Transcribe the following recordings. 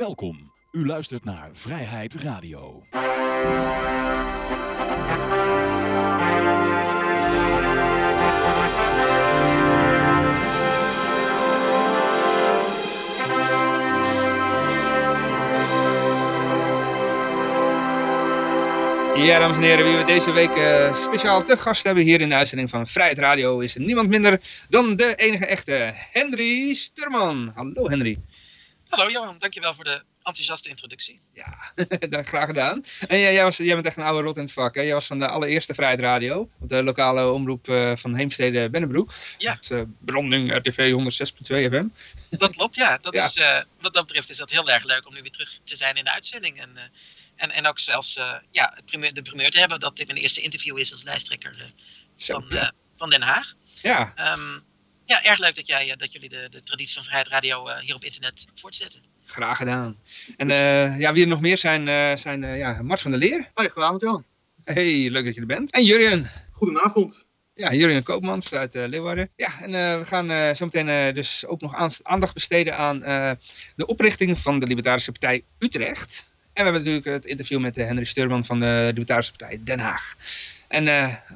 Welkom. U luistert naar Vrijheid Radio. Ja, dames en heren, wie we deze week eh, speciaal te gast hebben hier in de uitzending van Vrijheid Radio is niemand minder dan de enige echte Henry Sturman. Hallo Henry. Hallo Johan, dankjewel voor de enthousiaste introductie. Ja, dat graag gedaan. En jij, jij, was, jij bent echt een oude rot in het vak. Hè? Jij was van de allereerste Vrijheid Radio. De lokale omroep uh, van Heemstede Bennebroek. Ja. Dat is, uh, Branding RTV 106.2 FM. Dat klopt, ja. Dat Ja. Is, uh, wat dat betreft is dat heel erg leuk om nu weer terug te zijn in de uitzending. En, en, en ook zelfs ja, primeur, de primeur te hebben dat dit mijn eerste interview is als lijsttrekker van, ja. van Den Haag. ja. Um, ja, erg leuk dat, jij, dat jullie de, de traditie van Vrijheid Radio hier op internet voortzetten. Graag gedaan. En uh, ja, wie er nog meer zijn, uh, zijn uh, ja, Mart van der Leer. Hoi, goedenavond Johan. Hey, leuk dat je er bent. En Jurjen. Goedenavond. Ja, Jurjen Koopmans uit Leeuwarden. Ja, en we gaan zo meteen dus ook nog aandacht besteden aan de oprichting van de Libertarische Partij Utrecht. En we hebben natuurlijk het interview met Henry Sturman van de Libertarische Partij Den Haag. En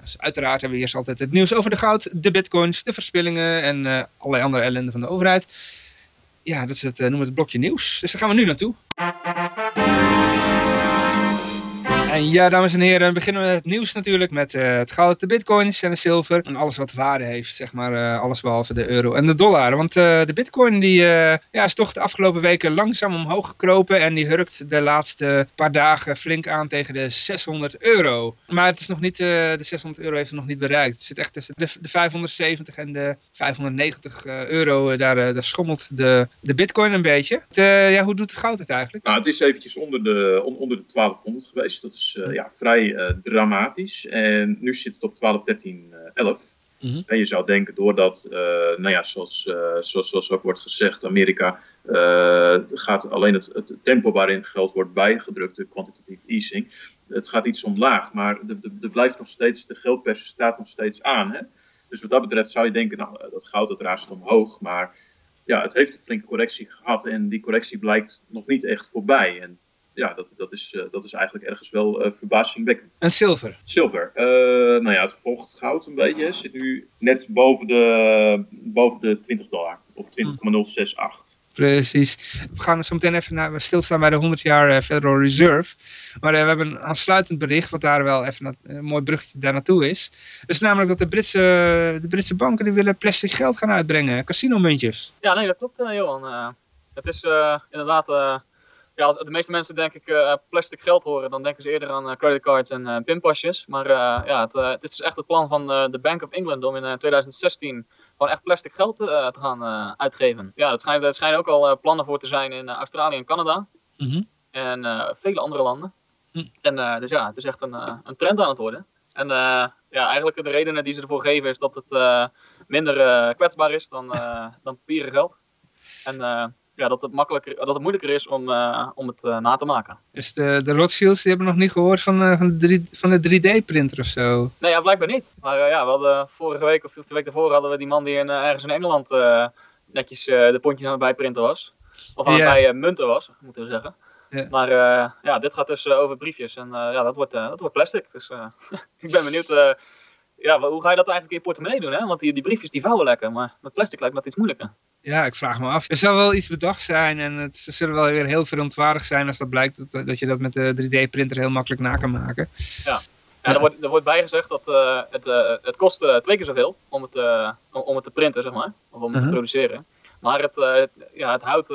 dus uiteraard hebben we eerst altijd het nieuws over de goud, de bitcoins, de verspillingen en uh, allerlei andere ellende van de overheid. Ja, dat is het, noemen we het blokje nieuws. Dus daar gaan we nu naartoe. En ja, dames en heren, beginnen we het nieuws natuurlijk met uh, het goud, de bitcoins en de zilver. En alles wat waarde heeft, zeg maar, uh, alles behalve de euro en de dollar. Want uh, de bitcoin die, ja, is toch de afgelopen weken langzaam omhoog gekropen. En die hurkt de laatste paar dagen flink aan tegen de 600 euro. Maar het is nog niet, de 600 euro heeft het nog niet bereikt. Het zit echt tussen de, de 570 en de 590 euro. Daar, daar schommelt de, de bitcoin een beetje. Ja, hoe doet het goud het eigenlijk? Nou, het is eventjes onder de, on, onder de 1200 geweest. Dat uh, ja, vrij uh, dramatisch. En nu zit het op 12, 13, uh, 11. Mm -hmm. En je zou denken, doordat, nou ja, zoals, zoals, zoals ook wordt gezegd, Amerika gaat alleen het, het, tempo waarin geld wordt bijgedrukt, de quantitative easing, het gaat iets omlaag. Maar er blijft nog steeds, de geldpers staat nog steeds aan. Hè? Dus wat dat betreft zou je denken, nou, dat goud dat raast omhoog, maar ja, het heeft een flinke correctie gehad en die correctie blijkt nog niet echt voorbij. En ja, dat, dat, is, uh, dat is eigenlijk ergens wel uh, verbazingwekkend. En zilver? Zilver. Uh, nou ja, het volgt goud een beetje. Zit nu net boven de, boven de 20 dollar. Op 20,068. Precies. We gaan zo meteen even naar, stilstaan bij de 100 jaar uh, Federal Reserve. Maar uh, we hebben een aansluitend bericht, wat daar wel even een mooi bruggetje daar naartoe is. Dus namelijk dat de Britse, de Britse banken die willen plastic geld gaan uitbrengen, casinomuntjes. Ja, nee, dat klopt Johan. het is inderdaad, ja, als de meeste mensen denk ik plastic geld horen, dan denken ze eerder aan creditcards en pinpasjes. Maar ja, het, het, is dus echt het plan van de Bank of England om in 2016 gewoon echt plastic geld uh, te gaan uh, uitgeven. Ja, dat schijnen, schijnen ook al uh, plannen voor te zijn in Australië en Canada. Mm -hmm. En vele andere landen. Mm. En dus ja, het is echt een, een trend aan het worden. En ja, eigenlijk de redenen die ze ervoor geven is dat het minder kwetsbaar is dan, dan papieren geld. En ja, dat het, makkelijker, dat het moeilijker is om, uh, om het uh, na te maken. Dus de, de Rothschilds die hebben nog niet gehoord van, uh, van, de, van de 3D-printer of zo? Nee, ja, blijkbaar niet. Maar ja, we hadden vorige week of de week daarvoor hadden we die man die in, ergens in Engeland netjes de pontjes aan het bijprinten was. Of aan het bijmunten was, moeten we zeggen. Maar ja, dit gaat dus over briefjes en ja, dat wordt, dat wordt plastic. Dus ik ben benieuwd ja, hoe ga je dat eigenlijk in je portemonnee doen? Hè? Want die, die briefjes die vouwen lekker, maar met plastic lijkt me dat iets moeilijker. Ja, ik vraag me af. Er zal wel iets bedacht zijn en het zullen wel weer heel verontwaardigd zijn als dat blijkt dat, dat je dat met de 3D-printer heel makkelijk na kan maken. Ja, ja er, wordt, er wordt bijgezegd dat uh, het, uh, het kost uh, twee keer zoveel om het, om, om het te printen, zeg maar. Of om het -huh. te produceren. Maar het, het, ja, het houdt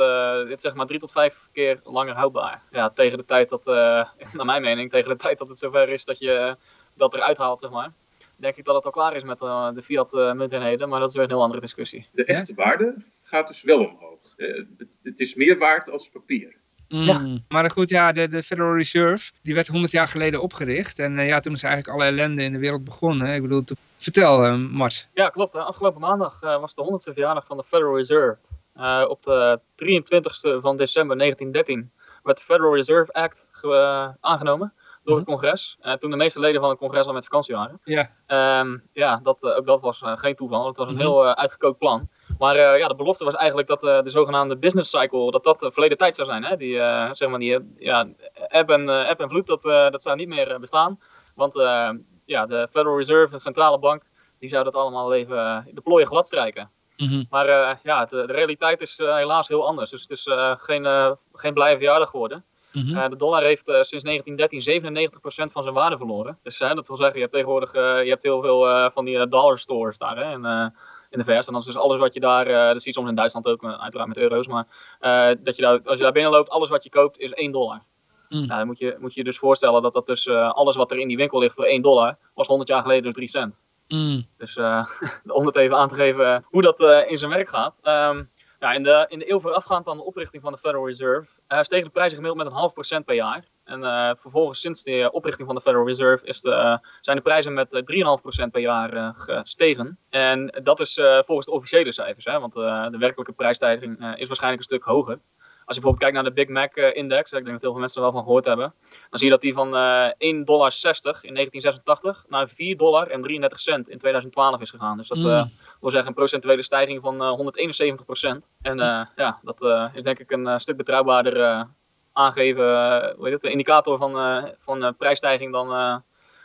het zeg maar drie tot vijf keer langer houdbaar. Ja, tegen de tijd dat, naar mijn mening, tegen de tijd dat het zover is dat je dat eruit haalt, zeg maar denk ik dat het al klaar is met uh, de fiat uh, munteenheden, maar dat is weer een heel andere discussie. De echte waarde gaat dus wel omhoog. Uh, het, het, is meer waard als papier. Mm. Ja. Maar goed, ja, de, de, Federal Reserve, die werd 100 jaar geleden opgericht. En ja, toen is eigenlijk alle ellende in de wereld begonnen. Hè? Ik bedoel, te... vertel Mart. Ja, klopt. Afgelopen maandag was de 100ste verjaardag van de Federal Reserve. op de 23ste van december 1913 werd de Federal Reserve Act aangenomen door het congres. Uh, toen de meeste leden van het congres al met vakantie waren. Ja. Um, ja, dat, uh, ook dat was uh, geen toeval. Het was een heel uitgekookt plan. Maar ja, de belofte was eigenlijk dat de zogenaamde business cycle, dat dat verleden tijd zou zijn. Hè? Die, zeg maar die ja, app, en, app en vloed, dat, dat zou niet meer bestaan. Want ja, de Federal Reserve, de centrale bank, die zou dat allemaal even de plooien glad strijken. Mhm. Maar ja, de, de, realiteit is helaas heel anders. Dus het is geen, geen blije verjaardag geworden. Mhm. de dollar heeft sinds 1913 97% van zijn waarde verloren. Dus dat wil zeggen, je hebt tegenwoordig je hebt heel veel van die dollar stores daar. Hè, en, in de VS. En dan is dus alles wat je daar, uh, dat zie je soms in Duitsland ook, uiteraard met euro's, maar uh, dat je daar, als je daar binnen loopt, alles wat je koopt is 1 dollar. Mm. Nou, dan moet je, moet je dus voorstellen dat dat dus uh, alles wat er in die winkel ligt voor 1 dollar, was 100 jaar geleden dus 3 cent. Mm. Dus om het even aan te geven hoe dat in zijn werk gaat. Um, ja, in, de, in de eeuw voorafgaand aan de oprichting van de Federal Reserve stegen de prijzen gemiddeld met een half procent per jaar. En uh, vervolgens, sinds de oprichting van de Federal Reserve, is de, uh, zijn de prijzen met 3,5% per jaar gestegen. En dat is volgens de officiële cijfers, hè, want de werkelijke prijsstijging is waarschijnlijk een stuk hoger. Als je bijvoorbeeld kijkt naar de Big Mac-index, ik denk dat heel veel mensen er wel van gehoord hebben, dan zie je dat die van uh, 1,60 dollar in 1986 naar 4 dollar en 33 cent in 2012 is gegaan. Dus dat mm. wil zeggen een procentuele stijging van 171% En ja, dat is denk ik een stuk betrouwbaarder aangeven, hoe heet het, de indicator van, van prijsstijging dan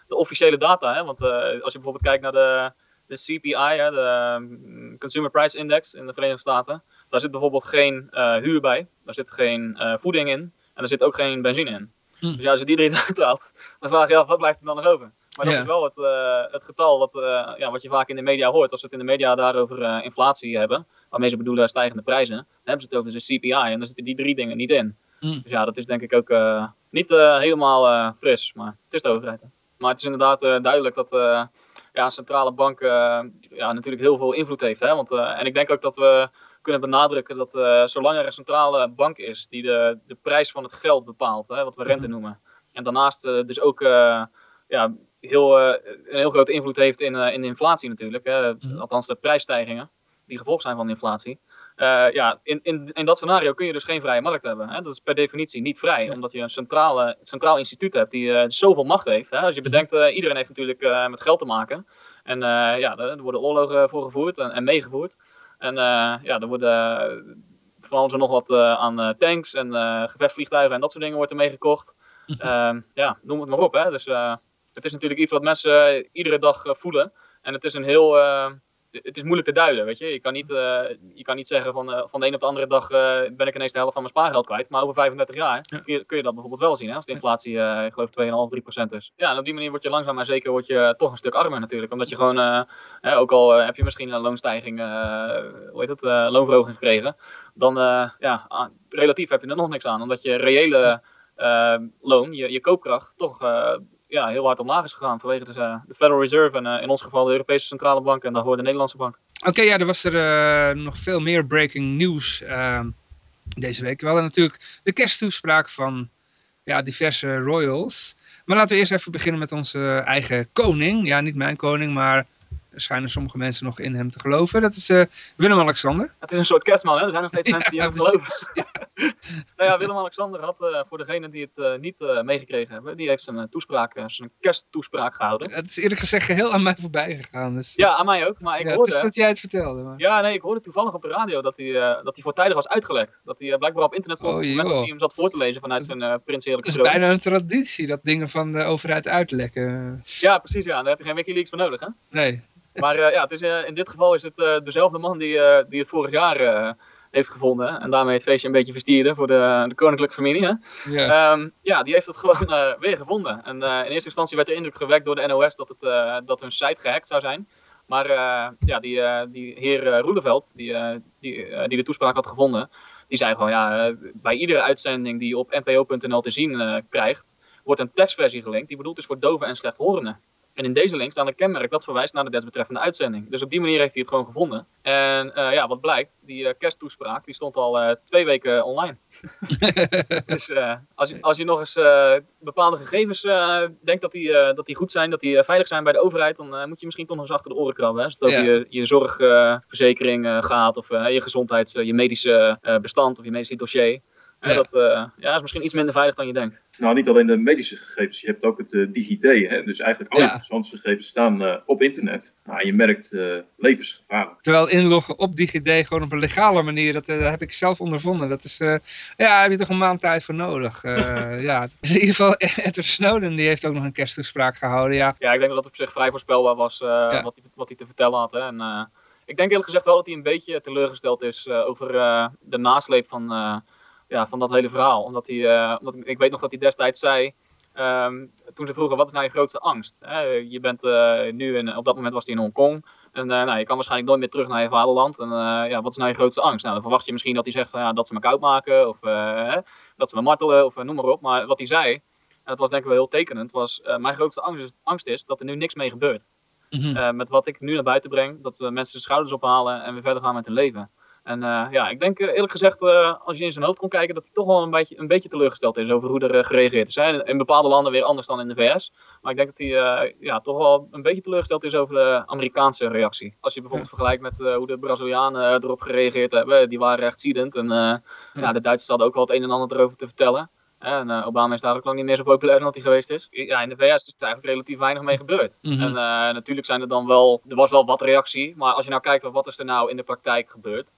de officiële data. Hè? Want als je bijvoorbeeld kijkt naar de, de CPI, hè, de um, Consumer Price Index in de Verenigde Staten, daar zit bijvoorbeeld geen huur bij, daar zit geen voeding in en er zit ook geen benzine in. Hm. Dus ja, als je die drie eruit haalt, dan vraag je af, wat blijft er dan nog over? Maar dat is wel het, het getal wat, ja, wat je vaak in de media hoort. Als ze het in de media daarover inflatie hebben, waarmee ze bedoelen stijgende prijzen, dan hebben ze het over de CPI en dan zitten die drie dingen niet in. Mm. Dus ja, dat is denk ik ook niet helemaal fris, maar het is de overheid. Maar het is inderdaad duidelijk dat ja, een centrale bank ja, natuurlijk heel veel invloed heeft. Hè? Want, en ik denk ook dat we kunnen benadrukken dat zolang er een centrale bank is die de, de prijs van het geld bepaalt, hè, wat we rente mm-hmm. noemen. En daarnaast dus ook ja, heel, een heel grote invloed heeft in, in de inflatie natuurlijk. Hè? Mm-hmm. Althans de prijsstijgingen die gevolg zijn van de inflatie. Uh, ja, in, in, in dat scenario kun je dus geen vrije markt hebben. Hè? Dat is per definitie niet vrij, omdat je een centrale, centraal instituut hebt die uh, zoveel macht heeft. Hè? Als je mhm. bedenkt, uh, iedereen heeft natuurlijk met geld te maken. En ja, er, worden oorlogen voor gevoerd en, en meegevoerd. En ja, er worden van alles en nog wat aan tanks en gevechtsvliegtuigen en dat soort dingen wordt er meegekocht. Mhm. Ehm, ja, noem het maar op. Hè? Dus het is natuurlijk iets wat mensen iedere dag voelen. En het is een heel het is moeilijk te duiden, weet je. Je kan niet, uh, je kan niet zeggen van, uh, van de een op de andere dag uh, ben ik ineens de helft van mijn spaargeld kwijt. Maar over 35 jaar kun, je, kun, je, dat bijvoorbeeld wel zien, hè, als de inflatie, ik geloof 2,5, 3 procent is. Ja, en op die manier word je langzaam maar zeker word je toch een stuk armer natuurlijk. Omdat je gewoon, ook al heb je misschien een loonstijging, hoe heet het, loonverhoging gekregen. Dan, ja, relatief heb je er nog niks aan. Omdat je reële loon, je, je koopkracht, toch ja, heel hard omlaag is gegaan vanwege de, eh, de Federal Reserve en uh, in ons geval de Europese Centrale Bank en daar hoort de Nederlandse Bank. Oké, ja, er was er uh, nog veel meer breaking news uh, deze week. We hadden natuurlijk de kersttoespraak van ja, diverse royals. Maar laten we eerst even beginnen met onze eigen koning. Ja, niet mijn koning, maar schijnen sommige mensen nog in hem te geloven. Dat is uh, Willem-Alexander. Het is een soort kerstman, hè? Er zijn nog steeds mensen die hem geloven. nou ja, Willem-Alexander had, uh, voor degenen die het uh, niet meegekregen hebben, die heeft zijn toespraak, zijn kersttoespraak gehouden. Het is eerlijk gezegd geheel aan mij voorbij gegaan. Dus... Ja, aan mij ook. Maar ik ja, hoorde... Het is dat jij het vertelde. Maar... Ja, nee, ik hoorde toevallig op de radio dat hij, dat hij voortijdig was uitgelekt. Dat hij blijkbaar op internet stond oh, dat hij hem zat voor te lezen vanuit zijn uh, prinselijke Het is bijna een traditie, dat dingen van de overheid uitlekken. Ja, precies. Ja. Daar heb je geen Wikileaks voor nodig, hè? Nee. Maar uh, ja, het is, uh, in dit geval is het uh, dezelfde man die, die het vorig jaar heeft gevonden. En daarmee het feestje een beetje verstierde voor de, de koninklijke familie. Hè? Yeah. Um, ja, die heeft het gewoon weer gevonden. En in eerste instantie werd de indruk gewekt door de NOS dat, het, dat hun site gehackt zou zijn. Maar ja, die, die heer Roeleveld, die, die, die de toespraak had gevonden, die zei gewoon, ja, bij iedere uitzending die je op npo.nl te zien krijgt, wordt een tekstversie gelinkt die bedoeld is voor doven en slechthorenden. En in deze link staat een kenmerk dat verwijst naar de desbetreffende uitzending. Dus op die manier heeft hij het gewoon gevonden. En uh, ja, wat blijkt, die uh, kersttoespraak die stond al uh, twee weken online. dus als, je, als je nog eens bepaalde gegevens denkt dat die, dat die goed zijn, dat die veilig zijn bij de overheid, dan moet je misschien toch nog eens achter de oren krabben. Hè? Zodat ja. je je zorgverzekering gaat of je gezondheids, je medische bestand of je medische dossier. Dat ja, is misschien iets minder veilig dan je denkt. Nou, niet alleen de medische gegevens, je hebt ook het uh, DigiD. Hè? Dus eigenlijk al je persoonsgegevens staan uh, op internet. Nou, je merkt levensgevaarlijk. Terwijl inloggen op DigiD gewoon op een legale manier, dat, heb ik zelf ondervonden. Dat is, ja, daar heb je toch een maand tijd voor nodig. ja. Dus in ieder geval, Edward Snowden die heeft ook nog een kersttoespraak gehouden. Ja. ja, ik denk dat het op zich vrij voorspelbaar was ja. wat, hij, wat hij te vertellen had. Hè? En, ik denk eerlijk gezegd wel dat hij een beetje teleurgesteld is over de nasleep van ja, van dat hele verhaal. Omdat hij, uh, omdat ik, weet nog dat hij destijds zei, um, toen ze vroegen wat is nou je grootste angst? je bent uh, nu, in, op dat moment was hij in Hongkong. En uh, nou, je kan waarschijnlijk nooit meer terug naar je vaderland. En ja, wat is nou je grootste angst? Nou, dan verwacht je misschien dat hij zegt van, ja, dat ze me koud maken. Of dat ze me martelen. Of noem maar op. Maar wat hij zei, en dat was denk ik wel heel tekenend, was mijn grootste angst is, angst is dat er nu niks mee gebeurt. -hmm. met wat ik nu naar buiten breng, dat we mensen de schouders ophalen en weer verder gaan met hun leven. En uh, ja, ik denk eerlijk gezegd, uh, als je in zijn hoofd kon kijken, dat hij toch wel een beetje, een beetje teleurgesteld is over hoe er uh, gereageerd is. Hè. In bepaalde landen weer anders dan in de VS. Maar ik denk dat hij ja, toch wel een beetje teleurgesteld is over de Amerikaanse reactie. Als je bijvoorbeeld ja. vergelijkt met hoe de Brazilianen erop gereageerd hebben, die waren echt ziedend. En ja. ja. de Duitsers hadden ook wel het een en ander erover te vertellen. En uh, Obama is daar ook lang niet meer zo populair dan dat hij geweest is. Ja, in de VS is er eigenlijk relatief weinig mee gebeurd. Mm -hmm. En uh, natuurlijk zijn er dan wel, er was wel wat reactie. Maar als je nou kijkt wat is er nou in de praktijk gebeurd.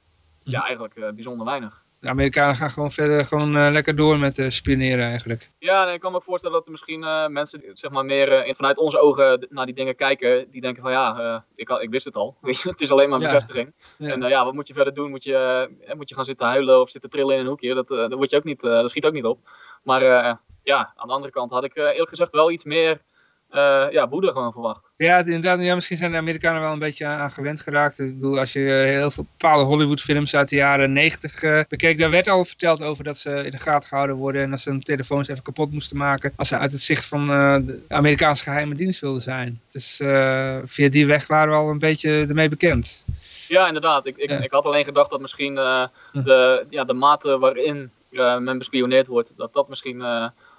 Ja, eigenlijk uh, bijzonder weinig. De Amerikanen gaan gewoon verder gewoon, uh, lekker door met uh, spioneren eigenlijk. Ja, nee, ik kan me voorstellen dat er misschien mensen zeg maar meer vanuit onze ogen naar die dingen kijken. Die denken van ja, ik, ik wist het al. Weet je, het is alleen maar een bevestiging. Ja. En ja, wat moet je verder doen? Moet je, moet je gaan zitten huilen of zitten trillen in een hoekje? Dat, dat, word je ook niet, dat schiet ook niet op. Maar ja, aan de andere kant had ik eerlijk gezegd wel iets meer uh, ja, woede gewoon verwacht. Ja, inderdaad. Ja, misschien zijn de Amerikanen wel een beetje aan gewend geraakt. Ik bedoel, als je heel veel bepaalde Hollywood-films uit de jaren 90 uh, bekeek, daar werd al verteld over dat ze in de gaten gehouden worden en dat ze hun telefoons even kapot moesten maken als ze uit het zicht van uh, de Amerikaanse geheime dienst wilden zijn. Dus via die weg waren we al een beetje ermee bekend. Ja, inderdaad. Ik, ik, ja. ik had alleen gedacht dat misschien de, ja, de mate waarin men bespioneerd wordt, dat dat misschien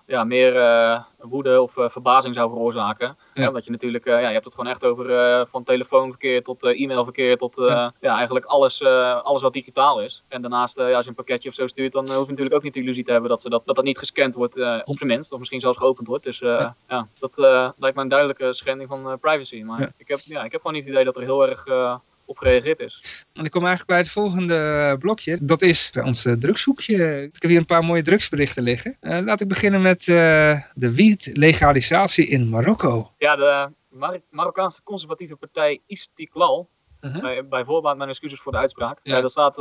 ja, meer uh, woede of uh, verbazing zou veroorzaken. Ja. Omdat je natuurlijk, uh, ja, je hebt het gewoon echt over van telefoonverkeer tot e-mailverkeer tot ja. ja. eigenlijk alles, alles wat digitaal is. En daarnaast, ja, als je een pakketje of zo stuurt, dan hoef je natuurlijk ook niet de illusie te hebben dat ze dat, dat, dat niet gescand wordt, op zijn minst. Of misschien zelfs geopend wordt. Dus ja. ja. dat lijkt me een duidelijke schending van privacy. Maar ik, heb, ja, ik heb gewoon niet het idee dat er heel erg op gereageerd is. En ik kom eigenlijk bij het volgende blokje. Dat is ons drugshoekje. Ik heb hier een paar mooie drugsberichten liggen. Uh, laat ik beginnen met uh, de wietlegalisatie in Marokko. Ja, de Mar Marokkaanse conservatieve partij Istiklal. Uh -huh. bij, bij voorbaat mijn excuses voor de uitspraak. Ja. Dat staat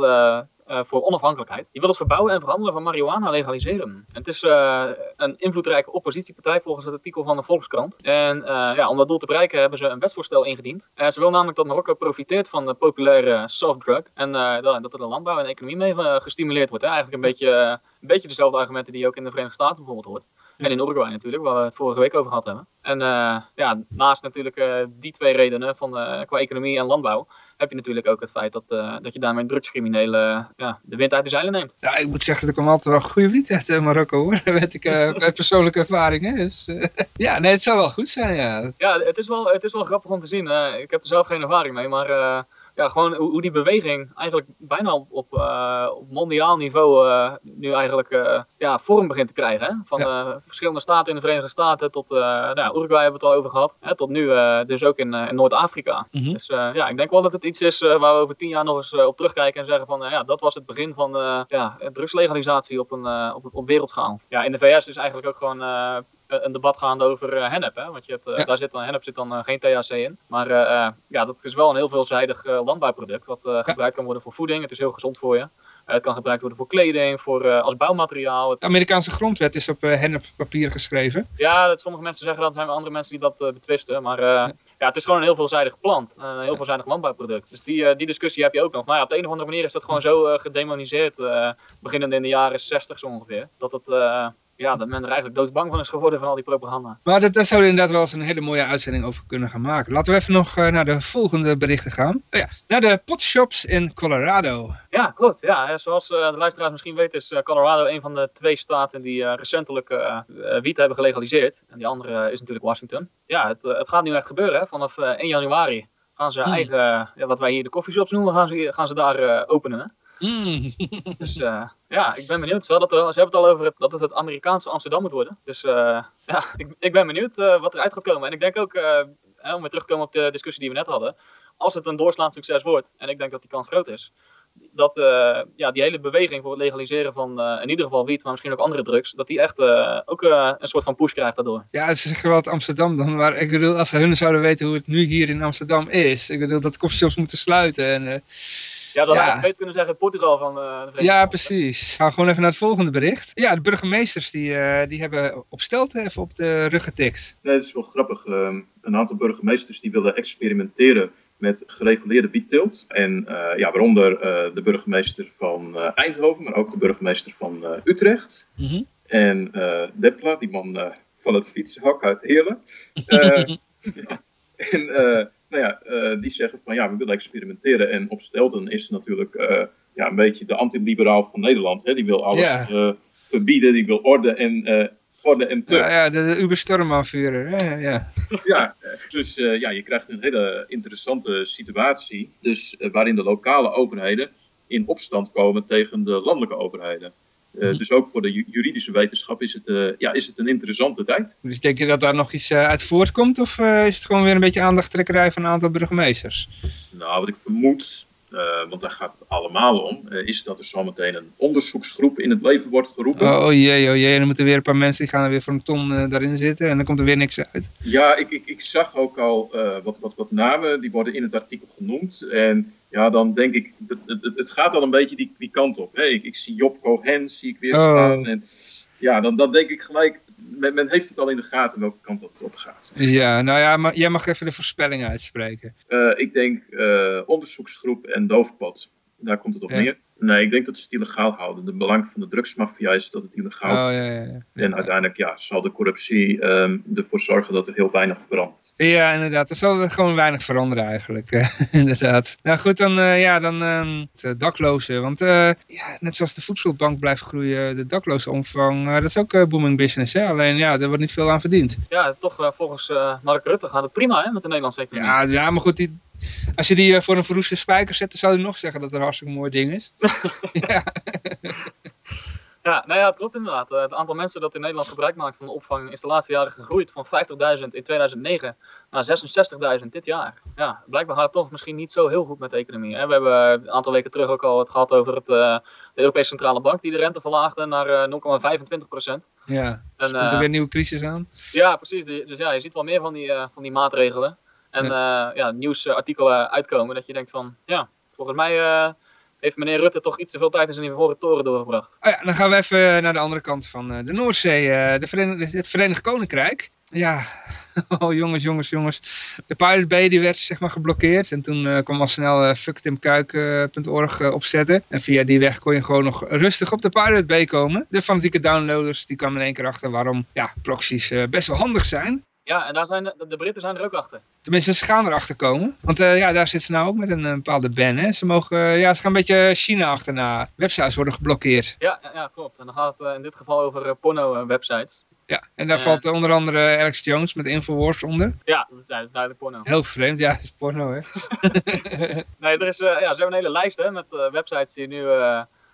uh, voor onafhankelijkheid. Die wil het verbouwen en verhandelen van marihuana legaliseren. En het is uh, een invloedrijke oppositiepartij volgens het artikel van de Volkskrant. En uh, ja, om dat doel te bereiken hebben ze een wetsvoorstel ingediend. ze wil namelijk dat Marokko profiteert van de populaire softdrug. En dat er de landbouw en de economie mee gestimuleerd wordt. Eigenlijk een beetje, een beetje dezelfde argumenten die ook in de Verenigde Staten bijvoorbeeld hoort. En in Uruguay natuurlijk, waar we het vorige week over gehad hebben. En uh, ja, naast natuurlijk uh, die twee redenen van, uh, qua economie en landbouw, heb je natuurlijk ook het feit dat, dat je daarmee drugscriminelen ja, de wind uit de zeilen neemt. Ja, ik moet zeggen, er kwam altijd wel goede wiet uit Marokko hoor. Dat weet ik uit persoonlijke ervaring. Hè? Dus, ja, nee, het zou wel goed zijn, ja. Ja, het is wel, het is wel grappig om te zien. ik heb er zelf geen ervaring mee, maar ja, gewoon hoe, hoe, die beweging eigenlijk bijna op, op, uh, op mondiaal niveau uh, nu eigenlijk uh, ja, vorm begint te krijgen. Hè? Van ja. verschillende staten in de Verenigde Staten tot nou, Uruguay hebben we het al over gehad. Hè? Tot nu dus ook in, in Noord-Afrika. Mm -hmm. Dus ja, ik denk wel dat het iets is waar we over tien jaar nog eens op terugkijken en zeggen van ja, dat was het begin van ja, drugslegalisatie op, een, op, op wereldschaal. Ja, in de VS is eigenlijk ook gewoon een debat gaande over uh, hennep. Hè? Want je hebt, uh, ja. daar zit dan, hennep zit dan uh, geen THC in. Maar ja, dat is wel een heel veelzijdig landbouwproduct. Wat ja. gebruikt kan worden voor voeding. Het is heel gezond voor je. het kan gebruikt worden voor kleding, voor, als bouwmateriaal. De Amerikaanse grondwet is op henneppapier geschreven. Ja, dat sommige mensen zeggen dat. Er zijn andere mensen die dat betwisten. Maar ja. ja. het is gewoon een heel veelzijdig plant. Een heel veelzijdig landbouwproduct. Dus die, die discussie heb je ook nog. Nou ja, op de een of andere manier is dat gewoon zo gedemoniseerd. beginnend in de jaren 60 zo ongeveer. Dat het ja, dat men er eigenlijk doodsbang van is geworden van al die propaganda. Maar dat, daar zouden we inderdaad wel eens een hele mooie uitzending over kunnen gaan maken. Laten we even nog uh, naar de volgende berichten gaan. Oh ja, naar de potshops in Colorado. Ja, klopt. Ja, zoals uh, de luisteraars misschien weten is uh, Colorado een van de twee staten die recentelijk wiet hebben gelegaliseerd. En die andere is natuurlijk Washington. Ja, het, het gaat nu echt gebeuren. Hè. Vanaf 1 januari gaan ze hmm. eigen, ja, wat wij hier de koffieshops noemen, gaan ze, gaan ze daar openen. Hè. Mm. Dus uh, ja, ik ben benieuwd. Wel dat er, ze hebben het al over het, dat het het Amerikaanse Amsterdam moet worden. Dus uh, ja, ik, ik ben benieuwd uh, wat eruit gaat komen. En ik denk ook, om weer terug te komen op de discussie die we net hadden. Als het een doorslaand succes wordt, en ik denk dat die kans groot is. Dat ja, die hele beweging voor het legaliseren van in ieder geval wiet, maar misschien ook andere drugs. Dat die echt ook een soort van push krijgt daardoor. Ja, ze zeggen wel het Amsterdam dan. Maar ik bedoel, als ze hun zouden weten hoe het nu hier in Amsterdam is. Ik bedoel, dat koffieshops moeten sluiten. En, ja, dat had ik beter kunnen zeggen Portugal van uh, de Ja, precies. Gaan we gewoon even naar het volgende bericht. Ja, de burgemeesters die, uh, die hebben op stelte even op de rug getikt. Nee, dat is wel grappig. Um, een aantal burgemeesters die willen experimenteren met gereguleerde wietteelt. En uh, ja, waaronder de burgemeester van Eindhoven, maar ook de burgemeester van Utrecht. Mm -hmm. En Depla, die man van het fietsenhak uit Heerlen. ja. En nou ja, uh, die zeggen van ja, we willen experimenteren. En op Stelten is natuurlijk uh, ja, een beetje de antiliberaal van Nederland. Hè? Die wil alles ja. uh, verbieden, die wil orde en, orde en te. Ja, ja de, de Uberstormaanvuurder. Ja, ja. ja, dus ja, je krijgt een hele interessante situatie. Dus waarin de lokale overheden in opstand komen tegen de landelijke overheden. Uh, dus ook voor de juridische wetenschap is het, uh, ja, is het een interessante tijd. Dus denk je dat daar nog iets uh, uit voortkomt? Of is het gewoon weer een beetje aandachttrekkerij van een aantal burgemeesters? Nou, wat ik vermoed, want daar gaat het allemaal om, is dat er zometeen een onderzoeksgroep in het leven wordt geroepen. Oh, oh jee, oh jee, en dan moeten weer een paar mensen die gaan er weer voor een ton daarin zitten en dan komt er weer niks uit. Ja, ik, ik, ik zag ook al wat, wat, wat namen, die worden in het artikel genoemd. En ja, dan denk ik, het, het, het, gaat al een beetje die, die kant op. Hè? Ik, ik zie Job Cohen, zie ik weer oh. staan. En ja, dan, dan denk ik gelijk, men, men, heeft het al in de gaten welke kant dat op gaat. Ja, nou ja, maar jij mag even de voorspellingen uitspreken. Uh, ik denk uh, onderzoeksgroep en doofpot. Daar komt het op ja. neer. Nee, ik denk dat ze het illegaal houden. De belang van de drugsmafia is dat het illegaal oh, ja, ja, ja. En uiteindelijk ja, zal de corruptie um, ervoor zorgen dat er heel weinig verandert. Ja, inderdaad. Er zal gewoon weinig veranderen eigenlijk. inderdaad. Nou goed, dan, uh, ja, dan uh, de daklozen. Want uh, ja, net zoals de voedselbank blijft groeien, de dakloze omvang, dat is ook booming business. Hè? Alleen ja, er wordt niet veel aan verdiend. Ja, toch volgens Mark Rutte gaat het prima hè, met de Nederlandse economie. Ja, ja maar goed, die, als je die uh, voor een verroeste spijker zet, dan zou je nog zeggen dat het een hartstikke mooi ding is. ja. ja, nou ja, het klopt inderdaad. Uh, het aantal mensen dat in Nederland gebruik maakt van de opvang is de laatste jaren gegroeid van 50.000 in 2009 naar 66.000 dit jaar. Ja, blijkbaar gaat het toch misschien niet zo heel goed met de economie. Hè? We hebben een aantal weken terug ook al het gehad over het, uh, de Europese Centrale Bank die de rente verlaagde naar 0,25 procent. Ja, dus en, komt er weer een nieuwe crisis aan? Ja, precies. Dus ja, je ziet wel meer van die, van die maatregelen en ja. Uh, ja, nieuwsartikelen uitkomen. Dat je denkt van, ja, volgens mij uh, heeft meneer Rutte toch iets te veel tijd in zijn ivoren toren doorgebracht. Oh ja, dan gaan we even naar de andere kant van uh, de Noordzee. de Verenigd, het Verenigd Koninkrijk. Ja, oh jongens, jongens, jongens. De Pirate Bay die werd zeg maar geblokkeerd. En toen kwam al snel fucktimkuik.org opzetten. En via die weg kon je gewoon nog rustig op de Pirate Bay komen. De fanatieke downloaders die kwamen in één keer achter waarom ja, proxies best wel handig zijn. Ja, en daar zijn de, de, Britten zijn er ook achter. Tenminste, ze gaan erachter komen. Want uh, ja, daar zitten ze nou ook met een, een bepaalde ban. Hè? Ze, mogen, uh, ja, ze gaan een beetje China achterna. Websites worden geblokkeerd. Ja, ja klopt. En dan gaat het uh, in dit geval over porno-websites. Ja, en daar valt onder andere Alex Jones met Infowars onder. Ja, dat is, dat is duidelijk porno. Heel vreemd, ja, dat is porno, hè. nee, er is, ja, ze hebben een hele lijst hè, met websites die nu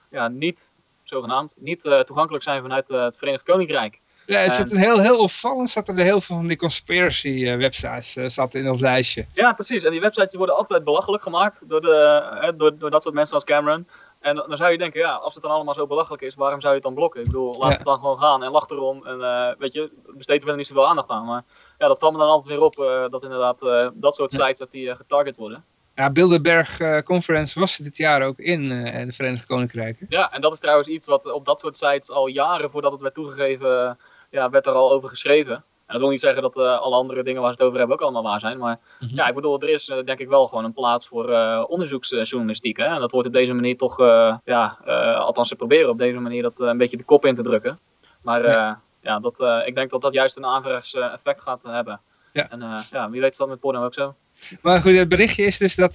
ja, niet, zogenaamd, niet toegankelijk zijn vanuit het Verenigd Koninkrijk. Ja, er zit een heel, heel opvallend, zat er heel veel van die conspiracy uh, websites uh, zat in dat lijstje. Ja, precies. En die websites die worden altijd belachelijk gemaakt door, de, door, door dat soort mensen als Cameron. En dan zou je denken, ja, als het dan allemaal zo belachelijk is, waarom zou je het dan blokken? Ik bedoel, laat ja. het dan gewoon gaan en lach erom. En weet je, besteed er niet zoveel aandacht aan. Maar ja, dat valt me dan altijd weer op, dat inderdaad dat soort sites dat die getarget worden. Ja, Bilderberg Conference was dit jaar ook in de Verenigde Koninkrijk. Ja, en dat is trouwens iets wat op dat soort sites al jaren voordat het werd toegegeven ja, werd er al over geschreven. En dat wil niet zeggen dat uh, alle andere dingen waar ze het over hebben ook allemaal waar zijn. Maar mm -hmm. ja, ik bedoel, er is uh, denk ik wel gewoon een plaats voor uh, onderzoeksjournalistiek. Hè? En dat wordt op deze manier toch, ja, althans ze proberen op deze manier dat een beetje de kop in te drukken. Maar ja. ja, dat, ik denk dat dat juist een averechts effect gaat hebben. Ja. En ja, wie weet is dat met porno ook zo. Maar goed, het berichtje is dus dat,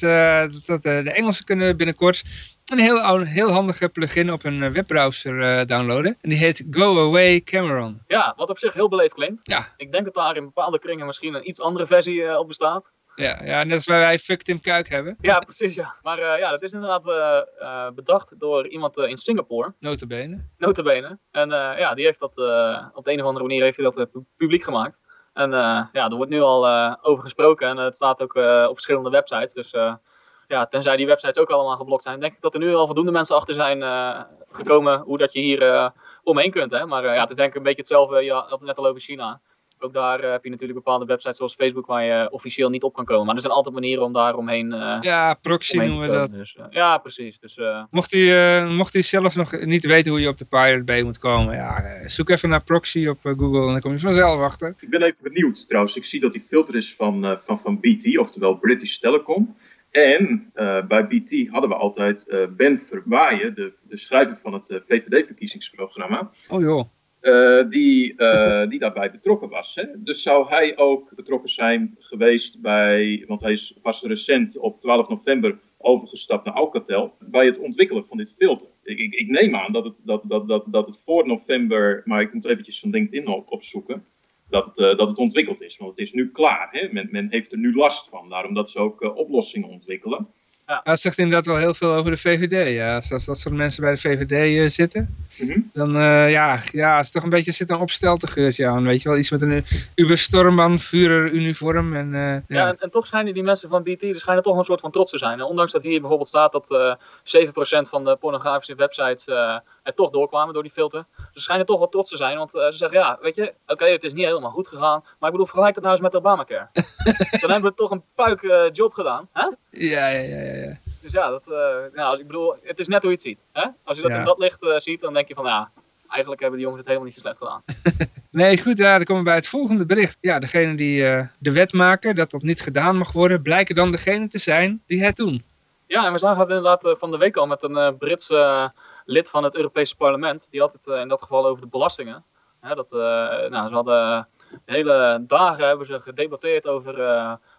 dat de Engelsen kunnen binnenkort een heel, heel handige plugin op een webbrowser uh, downloaden. En die heet Go Away Cameron. Ja, wat op zich heel beleefd klinkt. Ja. Ik denk dat daar in bepaalde kringen misschien een iets andere versie op bestaat. Ja, ja, net als wij Fuck Tim Kuik hebben. Ja, precies, ja. Maar uh, ja, dat is inderdaad uh, uh, bedacht door iemand in Singapore. Notabene. Notabene. En ja, die heeft dat op de een of andere manier heeft hij dat publiek gemaakt. En ja, er wordt nu al over gesproken en het staat ook op verschillende websites. Dus ja, tenzij die websites ook allemaal geblokt zijn, denk ik dat er nu al voldoende mensen achter zijn gekomen hoe dat je hier omheen kunt. Hè? Maar ja, het is denk ik een beetje hetzelfde. Je had het net al over China ook daar eh, heb je natuurlijk bepaalde websites zoals Facebook waar je officieel niet op kan komen. Maar er zijn altijd manieren om daar omheen uh, Ja, proxy noemen we dat. Dus, uh, ja, precies. Dus, mocht, u, mocht u zelf nog niet weten hoe je op de Pirate Bay moet komen, ja, zoek even naar proxy op Google en dan kom je vanzelf achter. Ik ben even benieuwd trouwens. Ik zie dat die filter is van, van, van BT, oftewel British Telecom. En bij BT hadden we altijd Ben Verwaaien, de, de schrijver van het VVD-verkiezingsprogramma. Oh joh. Uh, die, uh, die daarbij betrokken was. Hè? Dus zou hij ook betrokken zijn geweest bij, want hij is pas recent op 12 november overgestapt naar Alcatel, bij het ontwikkelen van dit filter. Ik, ik, ik neem aan dat het, dat, dat, dat, dat het voor november, maar ik moet eventjes van LinkedIn op, opzoeken, dat het, uh, dat het ontwikkeld is. Want het is nu klaar. Hè? Men heeft er nu last van, daarom dat ze ook oplossingen ontwikkelen. Ja. Dat zegt inderdaad wel heel veel over de VVD. Ja. Als dat soort mensen bij de VVD uh, eh, zitten, mm -hmm. dan uh, ja, ja, het is toch een beetje, zit een opsteltegeurtje aan. Weet je wel, iets met een Uber Stormman, Führer uniform. En, uh, ja, ja en, en, toch schijnen die mensen van BT, er schijnen toch een soort van trots te zijn. Ondanks dat hier bijvoorbeeld staat dat 7% van de pornografische websites er toch doorkwamen door die filter. Ze schijnen toch wel trots te zijn, want ze zeggen ja, weet je, oké, het is niet helemaal goed gegaan. Maar ik bedoel, vergelijk het nou eens met Obamacare. dan hebben we toch een puik job gedaan. Hè? Ja, ja, ja, ja. Dus ja, dat, uh, nou, ik bedoel, het is net hoe je het ziet. Hè? Als je dat in dat licht ziet, dan denk je van ja, eigenlijk hebben die jongens het helemaal niet zo slecht gedaan. nee, goed, ja, dan komen we bij het volgende bericht. Ja, degene die de wet maken dat dat niet gedaan mag worden, blijken dan degene te zijn die het doen. Ja, en we zagen dat inderdaad van de week al met een Britse lid van het Europese parlement. Die had het in dat geval over de belastingen. dat, nou, ze hadden de hele dagen hebben ze gedebatteerd over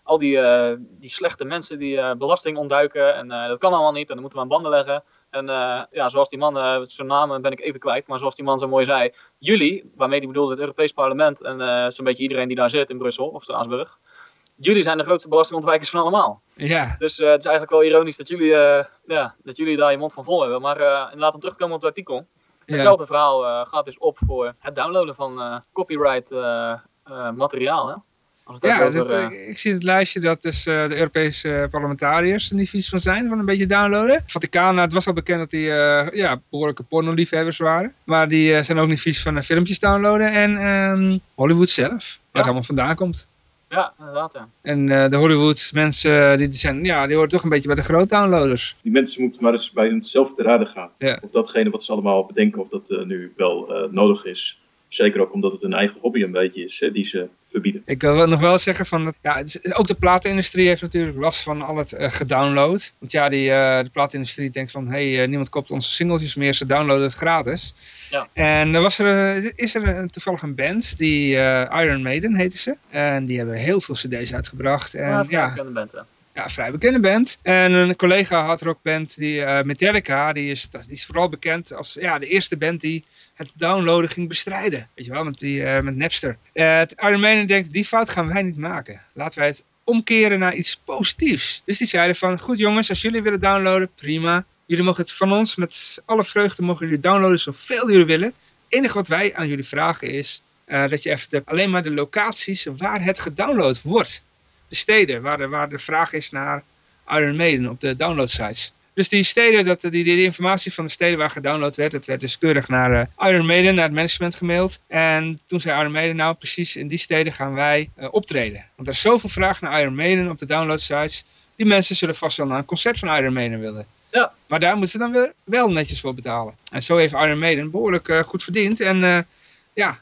al die, die slechte mensen die belasting ontduiken. En dat kan allemaal niet en dan moeten we aan banden leggen. En ja, zoals die man, zijn naam ben ik even kwijt, maar zoals die man zo mooi zei. Jullie, waarmee die bedoelde het Europees Parlement en zo'n beetje iedereen die daar zit in Brussel of Straatsburg. Jullie zijn de grootste belastingontwijkers van allemaal. Ja. Dus het is eigenlijk wel ironisch dat jullie, ja, dat jullie daar je mond van vol hebben. Maar laat hem terugkomen op het artikel. Hetzelfde verhaal gaat dus op voor het downloaden van copyright materiaal. Hè? Ja, over, uh... ik zie in het lijstje dat dus uh, de Europese parlementariërs er niet vies van zijn, van een beetje downloaden. Vaticaan, nou, het was al bekend dat die uh, ja, behoorlijke pornoliefhebbers waren. Maar die zijn ook niet vies van filmpjes downloaden. En um, Hollywood zelf, waar ja. het allemaal vandaan komt. Ja, inderdaad. Ja. En de Hollywood mensen, die, die, zijn, ja, die horen toch een beetje bij de grote downloaders. Die mensen moeten maar eens bij hunzelf te raden gaan. Ja. Of datgene wat ze allemaal bedenken, of dat nu wel nodig is. Zeker ook omdat het een eigen hobby een beetje is, hè, die ze verbieden. Ik wil nog wel zeggen, van dat, ja, ook de platenindustrie heeft natuurlijk last van al het uh, gedownload. Want ja, die, uh, de platenindustrie denkt van, hé, hey, uh, niemand koopt onze singeltjes meer, ze downloaden het gratis. Ja. En er was er, is er toevallig een band, die Iron Maiden heette ze. En die hebben heel veel cd's uitgebracht. En, ja, ja, bekende band wel. Ja, vrij bekende band. En een collega hardrockband, die Metallica, die is, die is vooral bekend als ja, de eerste band die het downloaden ging bestrijden. Weet je wel, met, die, uh, met Napster. Uh, het Iron Maiden denkt, die fout gaan wij niet maken. Laten wij het omkeren naar iets positiefs. Dus die zeiden van, goed jongens, als jullie willen downloaden, prima. Jullie mogen het van ons, met alle vreugde mogen jullie downloaden zoveel jullie willen. Het enige wat wij aan jullie vragen is, uh, dat je even de, alleen maar de locaties waar het gedownload wordt. De steden waar de, waar de vraag is naar Iron Maiden op de downloadsites. Dus die steden, dat, die, die, informatie van de steden waar gedownload werd, dat werd dus keurig naar uh, Iron Maiden, naar het management gemaild. En toen zei Iron Maiden, nou precies in die steden gaan wij uh, optreden. Want er is zoveel vraag naar Iron Maiden op de download sites. Die mensen zullen vast wel naar een concert van Iron Maiden willen. Ja. Maar daar moeten ze dan weer wel netjes voor betalen. En zo heeft Iron Maiden behoorlijk uh, goed verdiend. En ja,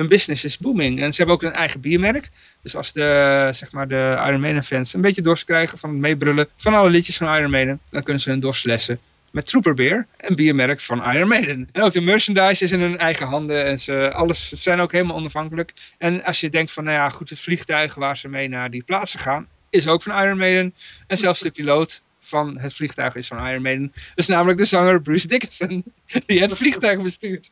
hun business is booming. En ze hebben ook een eigen biermerk. Dus als de, zeg maar de Iron Maiden fans een beetje dorst krijgen van het meebrullen van alle liedjes van Iron Maiden, dan kunnen ze hun dorst lessen met Trooper Beer, een biermerk van Iron Maiden. En ook de merchandise is in hun eigen handen en ze, alles zijn ook helemaal onafhankelijk. En als je denkt van, nou ja, goed, het vliegtuig waar ze mee naar die plaatsen gaan, is ook van Iron Maiden. En zelfs de piloot van het vliegtuig is van Iron Maiden. Is namelijk de zanger Bruce Dickinson, die het vliegtuig bestuurt.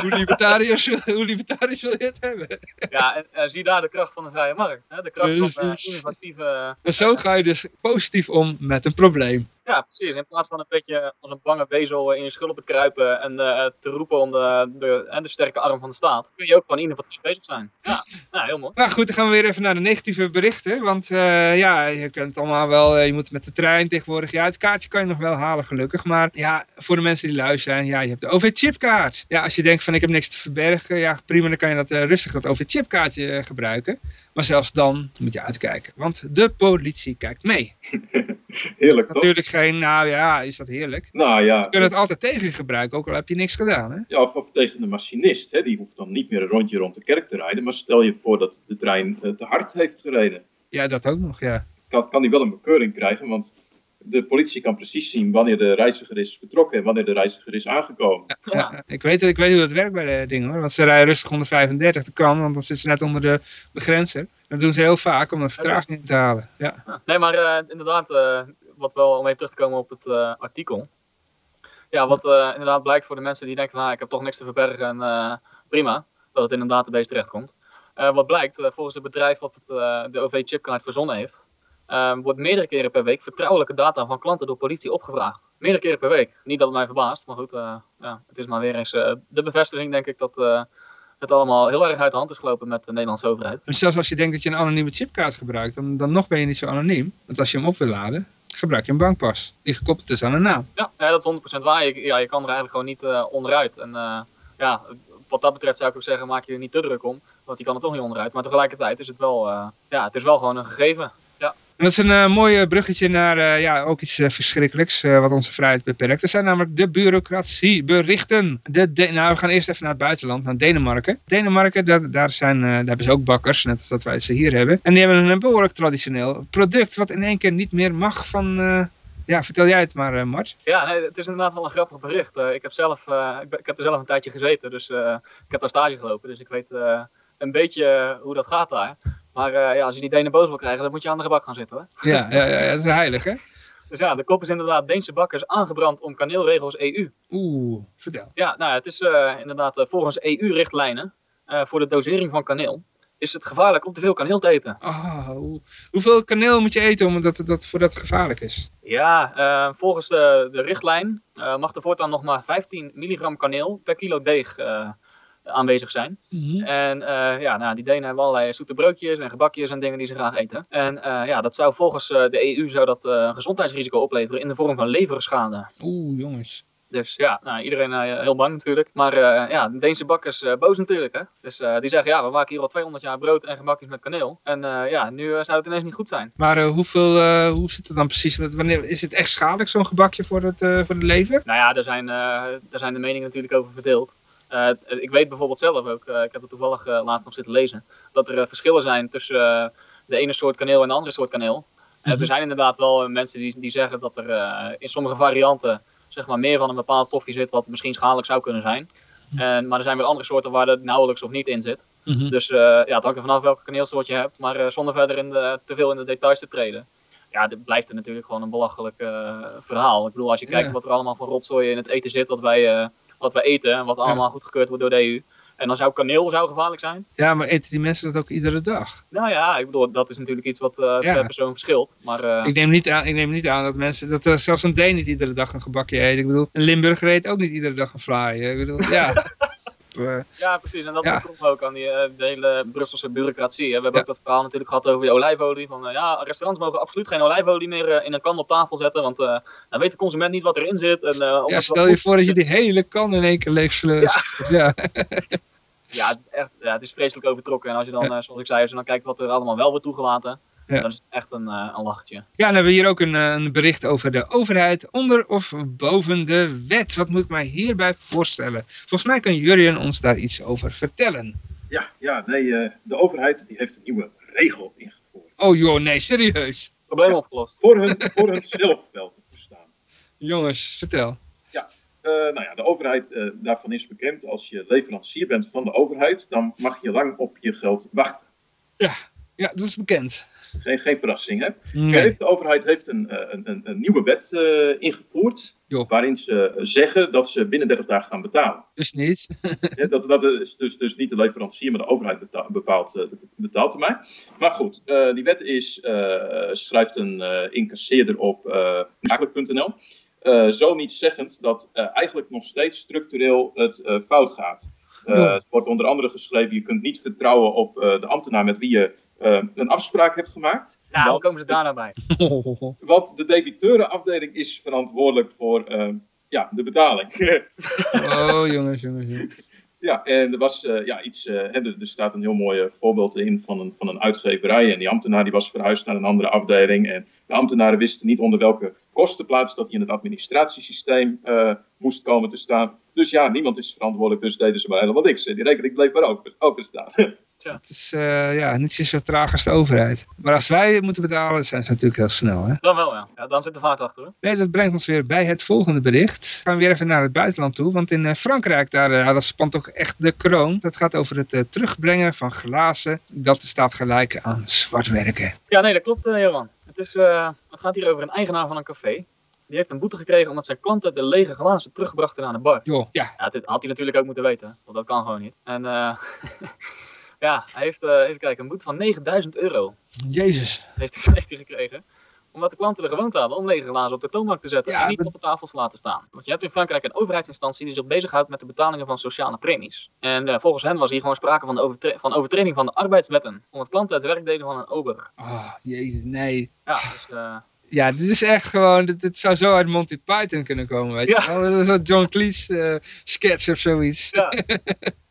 Hoe, libertariërs, hoe libertariërs wil je het hebben? Ja, en, en zie daar de kracht van de vrije markt. Hè? De kracht van eh, Precies. innovatieve... En zo ga je dus positief om met een probleem. Ja, precies. In plaats van een beetje als een bange bezel in je schulden te kruipen en eh, te roepen om de, de, eh, de sterke arm van de staat, kun je ook gewoon innovatief bezig zijn. Ja, nou, heel mooi. Nou goed, dan gaan we weer even naar de negatieve berichten. Want eh, ja, je kunt het allemaal wel, eh, je moet met de trein tegenwoordig. Ja, het kaartje kan je nog wel halen gelukkig. Maar ja, voor de mensen die lui zijn, ja, je hebt de OV-chipkaart. Ja, als je denkt van ik heb niks te verbergen, ja prima, dan kan je dat eh, rustig dat OV-chipkaartje eh, gebruiken. Maar zelfs dan moet je uitkijken, want de politie kijkt mee. Heerlijk toch? Natuurlijk geen, nou ja, is dat heerlijk. Nou ja, Je kunt het altijd tegen je gebruiken, ook al heb je niks gedaan. Hè? ja of, of tegen de machinist. Hè? Die hoeft dan niet meer een rondje rond de kerk te rijden. Maar stel je voor dat de trein eh, te hard heeft gereden. Ja, dat ook nog, ja. Kan, kan die wel een bekeuring krijgen. Want de politie kan precies zien wanneer de reiziger is vertrokken en wanneer de reiziger is aangekomen. Ja, ik, weet, ik weet hoe dat werkt bij de dingen hoor. Want ze rijden rustig 135, dat kan, want dan zitten ze net onder de begrenzer. Dat doen ze heel vaak om een vertraging te halen. Ja. Nee, maar eh, inderdaad, eh, wat wel om even terug te komen op het eh, artikel. Ja, wat eh, inderdaad blijkt voor de mensen die denken, nou, ik heb toch niks te verbergen en eh, prima, dat het in een database terechtkomt. Eh, wat blijkt, volgens het bedrijf wat het, eh, de OV-chipkaart verzonnen heeft, eh, wordt meerdere keren per week vertrouwelijke data van klanten door politie opgevraagd. Meerdere keren per week. Niet dat het mij verbaast, maar goed, eh, ja, het is maar weer eens eh, de bevestiging, denk ik, dat eh, het allemaal heel erg uit de hand is gelopen met de Nederlandse overheid. Maar zelfs als je denkt dat je een anonieme chipkaart gebruikt, dan, dan nog ben je niet zo anoniem. Want als je hem op wil laden, gebruik je een bankpas. Die gekoppeld is aan een naam. Ja, ja dat is 100% waar. Je, ja, je kan er eigenlijk gewoon niet onderuit. En ja, wat dat betreft zou ik ook zeggen, maak je er niet te druk om. Want die kan er toch niet onderuit. Maar tegelijkertijd is het wel, ja, het is wel gewoon een gegeven. En dat is een eh, mooi bruggetje naar eh, ja, ook iets eh, verschrikkelijks eh, wat onze vrijheid beperkt. Dat zijn namelijk de bureaucratieberichten. De, nou, we gaan eerst even naar het buitenland, naar Denemarken. Denemarken, daar, zijn, eh, daar hebben ze ook bakkers, net als dat wij ze hier hebben. En die hebben een behoorlijk traditioneel product wat in één keer niet meer mag van... eh, ja, vertel jij het maar, eh, Mart. Ja, het is inderdaad wel een grappig bericht. Eh, ik, heb zelf, eh, ik, ik heb er zelf een tijdje gezeten, dus eh, ik heb daar stage gelopen. Dus ik weet eh, een beetje eh, hoe dat gaat daar. Maar eh, ja, als je die Denen boos wil krijgen, dan moet je aan de gebak gaan zitten. Hoor. Ja, ja, ja, dat is heilig, hè? Dus ja, de kop is inderdaad Deense bakkers aangebrand om kaneelregels EU. Oeh, vertel. Ja, nou, ja, het is eh, inderdaad eh, volgens EU-richtlijnen voor de dosering van kaneel. Is het gevaarlijk om te veel kaneel te eten? Oh, hoe- hoeveel kaneel moet je eten omdat het dat, voordat het gevaarlijk is? Ja, volgens de, de richtlijn mag er voortaan nog maar 15 milligram kaneel per kilo deeg aanwezig zijn. En eh, ja, nou, die Denen hebben allerlei zoete broodjes en gebakjes en dingen die ze graag eten. En eh, ja, dat zou volgens eh, de EU zou dat, een gezondheidsrisico opleveren in de vorm van leverschade. Oeh, jongens. Dus ja, nou, iedereen eh, heel bang natuurlijk. Maar ja, de Deense bakkers boos natuurlijk. Hè? Dus die zeggen, ja, we maken hier al 200 jaar brood en gebakjes met kaneel. En ja, nu zou het ineens niet goed zijn. Maar hoeveel, hoe zit het dan precies? met- Wanneer, is het echt schadelijk, zo'n gebakje voor het, voor de lever? Nou ja, daar zijn, daar zijn de meningen natuurlijk over verdeeld. Eh, ik weet bijvoorbeeld zelf ook, eh, ik heb het toevallig eh, laatst nog zitten lezen, dat er verschillen zijn tussen de ene soort kaneel en de andere soort kaneel. Mhm. er zijn inderdaad wel mensen die, die zeggen dat er in sommige varianten zeg maar, meer van een bepaald stofje zit wat misschien schadelijk zou kunnen zijn. En, maar er zijn weer andere soorten waar het nauwelijks of niet in zit. Dus eh, ja, het hangt er vanaf welke kaneelsoort je hebt, maar zonder verder in de, te veel in de details te treden. Ja, dit blijft er natuurlijk gewoon een belachelijk verhaal. Ik bedoel, als je kijkt Ja. wat er allemaal van rotzooi in het eten zit, wat wij, wat wij eten en wat allemaal goedgekeurd wordt door de EU. En dan zou kaneel zou gevaarlijk zijn. Ja, maar eten die mensen dat ook iedere dag? Nou ja, ik bedoel, dat is natuurlijk iets wat eh, Ja. per persoon verschilt. Maar eh, Ik neem, niet aan, ik neem niet aan dat mensen, dat er zelfs een Deen niet iedere dag een gebakje eet. Ik bedoel, een Limburger eet ook niet iedere dag een fly. Ik bedoel, ja. Eh, ja, precies. En dat Ja. komt ook aan die eh, de hele Brusselse bureaucratie. hè. We hebben Ja. ook dat verhaal natuurlijk gehad over die olijfolie. Van eh, ja, restaurants mogen absoluut geen olijfolie meer in een kan op tafel zetten. Want dan weet de consument niet wat erin zit. En, ja, stel je voor dat je die hele kan in één keer leeg sleurt. Ja. Ja, het is, echt, ja, het is vreselijk overtrokken. En als je dan, zoals ik zei, als je dan kijkt wat er allemaal wel wordt toegelaten, Ja. dan is echt een, eh, een lachertje. Ja, dan hebben we hier ook een, eh, een bericht over de overheid onder of boven de wet. Wat moet ik mij hierbij voorstellen? Volgens mij kan Jurjen ons daar iets over vertellen. Ja, ja nee, eh, de overheid die heeft een nieuwe regel ingevoerd. Oh joh, nee, serieus. Probleem opgelost. Voor, hun, voor hun zelf wel te verstaan. Jongens, vertel. Eh, nou ja, de overheid, eh, daarvan is bekend, als je leverancier bent van de overheid, dan mag je lang op je geld wachten. Ja, dat is bekend. Geen, geen verrassing, hè? Nee. Heeft, de overheid heeft een, eh, een, een, een nieuwe wet eh, ingevoerd. Jo. Waarin ze zeggen dat ze binnen 30 dagen gaan betalen. Dus niet. Ja, dat, dat is dus, dus niet de leverancier, maar de overheid betaalt, bepaalt, eh, betaalt ermee. Maar goed, eh, die wet is, eh, schrijft een eh, incasseerder op uh, zakelijk.nl. Eh, zo niet zeggend dat eh, eigenlijk nog steeds structureel het eh, fout gaat. Eh, Ja. Het wordt onder andere geschreven, je kunt niet vertrouwen op eh, de ambtenaar met wie je eh, een afspraak hebt gemaakt. Nou, hoe Want- komen ze daar nou bij? Want de debiteurenafdeling is verantwoordelijk voor eh, ja, de betaling. Oh, jongens, jongens, jongens. Ja, en er was eh, ja, iets, eh, er, er staat een heel mooi voorbeeld in van een, van een uitgeverij. En die ambtenaar die was verhuisd naar een andere afdeling. En de ambtenaren wisten niet onder welke kostenplaats dat hij in het administratiesysteem eh, moest komen te staan. Dus ja, niemand is verantwoordelijk, dus deden ze maar helemaal niks. En die rekening bleef maar open, openstaan. Het is eh, ja, niet zo traag als de overheid. Maar als wij moeten betalen, zijn ze natuurlijk heel snel. Hè? Dan wel, ja. ja dan zit de vaart achter. hoor. Nee, dat brengt ons weer bij het volgende bericht. Gaan we weer even naar het buitenland toe. Want in eh, Frankrijk, daar, eh, dat spant toch echt de kroon. Dat gaat over het terugbrengen van glazen. Dat staat gelijk aan zwart werken. Ja, nee, dat klopt, Johan. Het, is, het gaat hier over een eigenaar van een café. Die heeft een boete gekregen omdat zijn klanten de lege glazen terugbrachten naar de bar. Joh, ja. Ja, dat had hij natuurlijk ook moeten weten, want dat kan gewoon niet. En eh, ja, hij heeft, eh, even kijken, een boete van 9000 euro Jezus. heeft, heeft hij gekregen. Omdat de klanten de gewoonte hadden om lege glazen op de toonbank te zetten Ja, en niet dat- op de tafels te laten staan. Want je hebt in Frankrijk een overheidsinstantie die zich bezighoudt met de betalingen van sociale premies. En eh, volgens hen was hier gewoon sprake van, overtre- van overtreding van de arbeidswetten. Omdat klanten het werk deden van een ober. Oh, jezus, nee. Ja, dus... eh, Ja, dit is echt gewoon, dit, dit zou zo uit Monty Python kunnen komen, weet je Ja. wel. Dat is een John Cleese sketch of zoiets. Ja.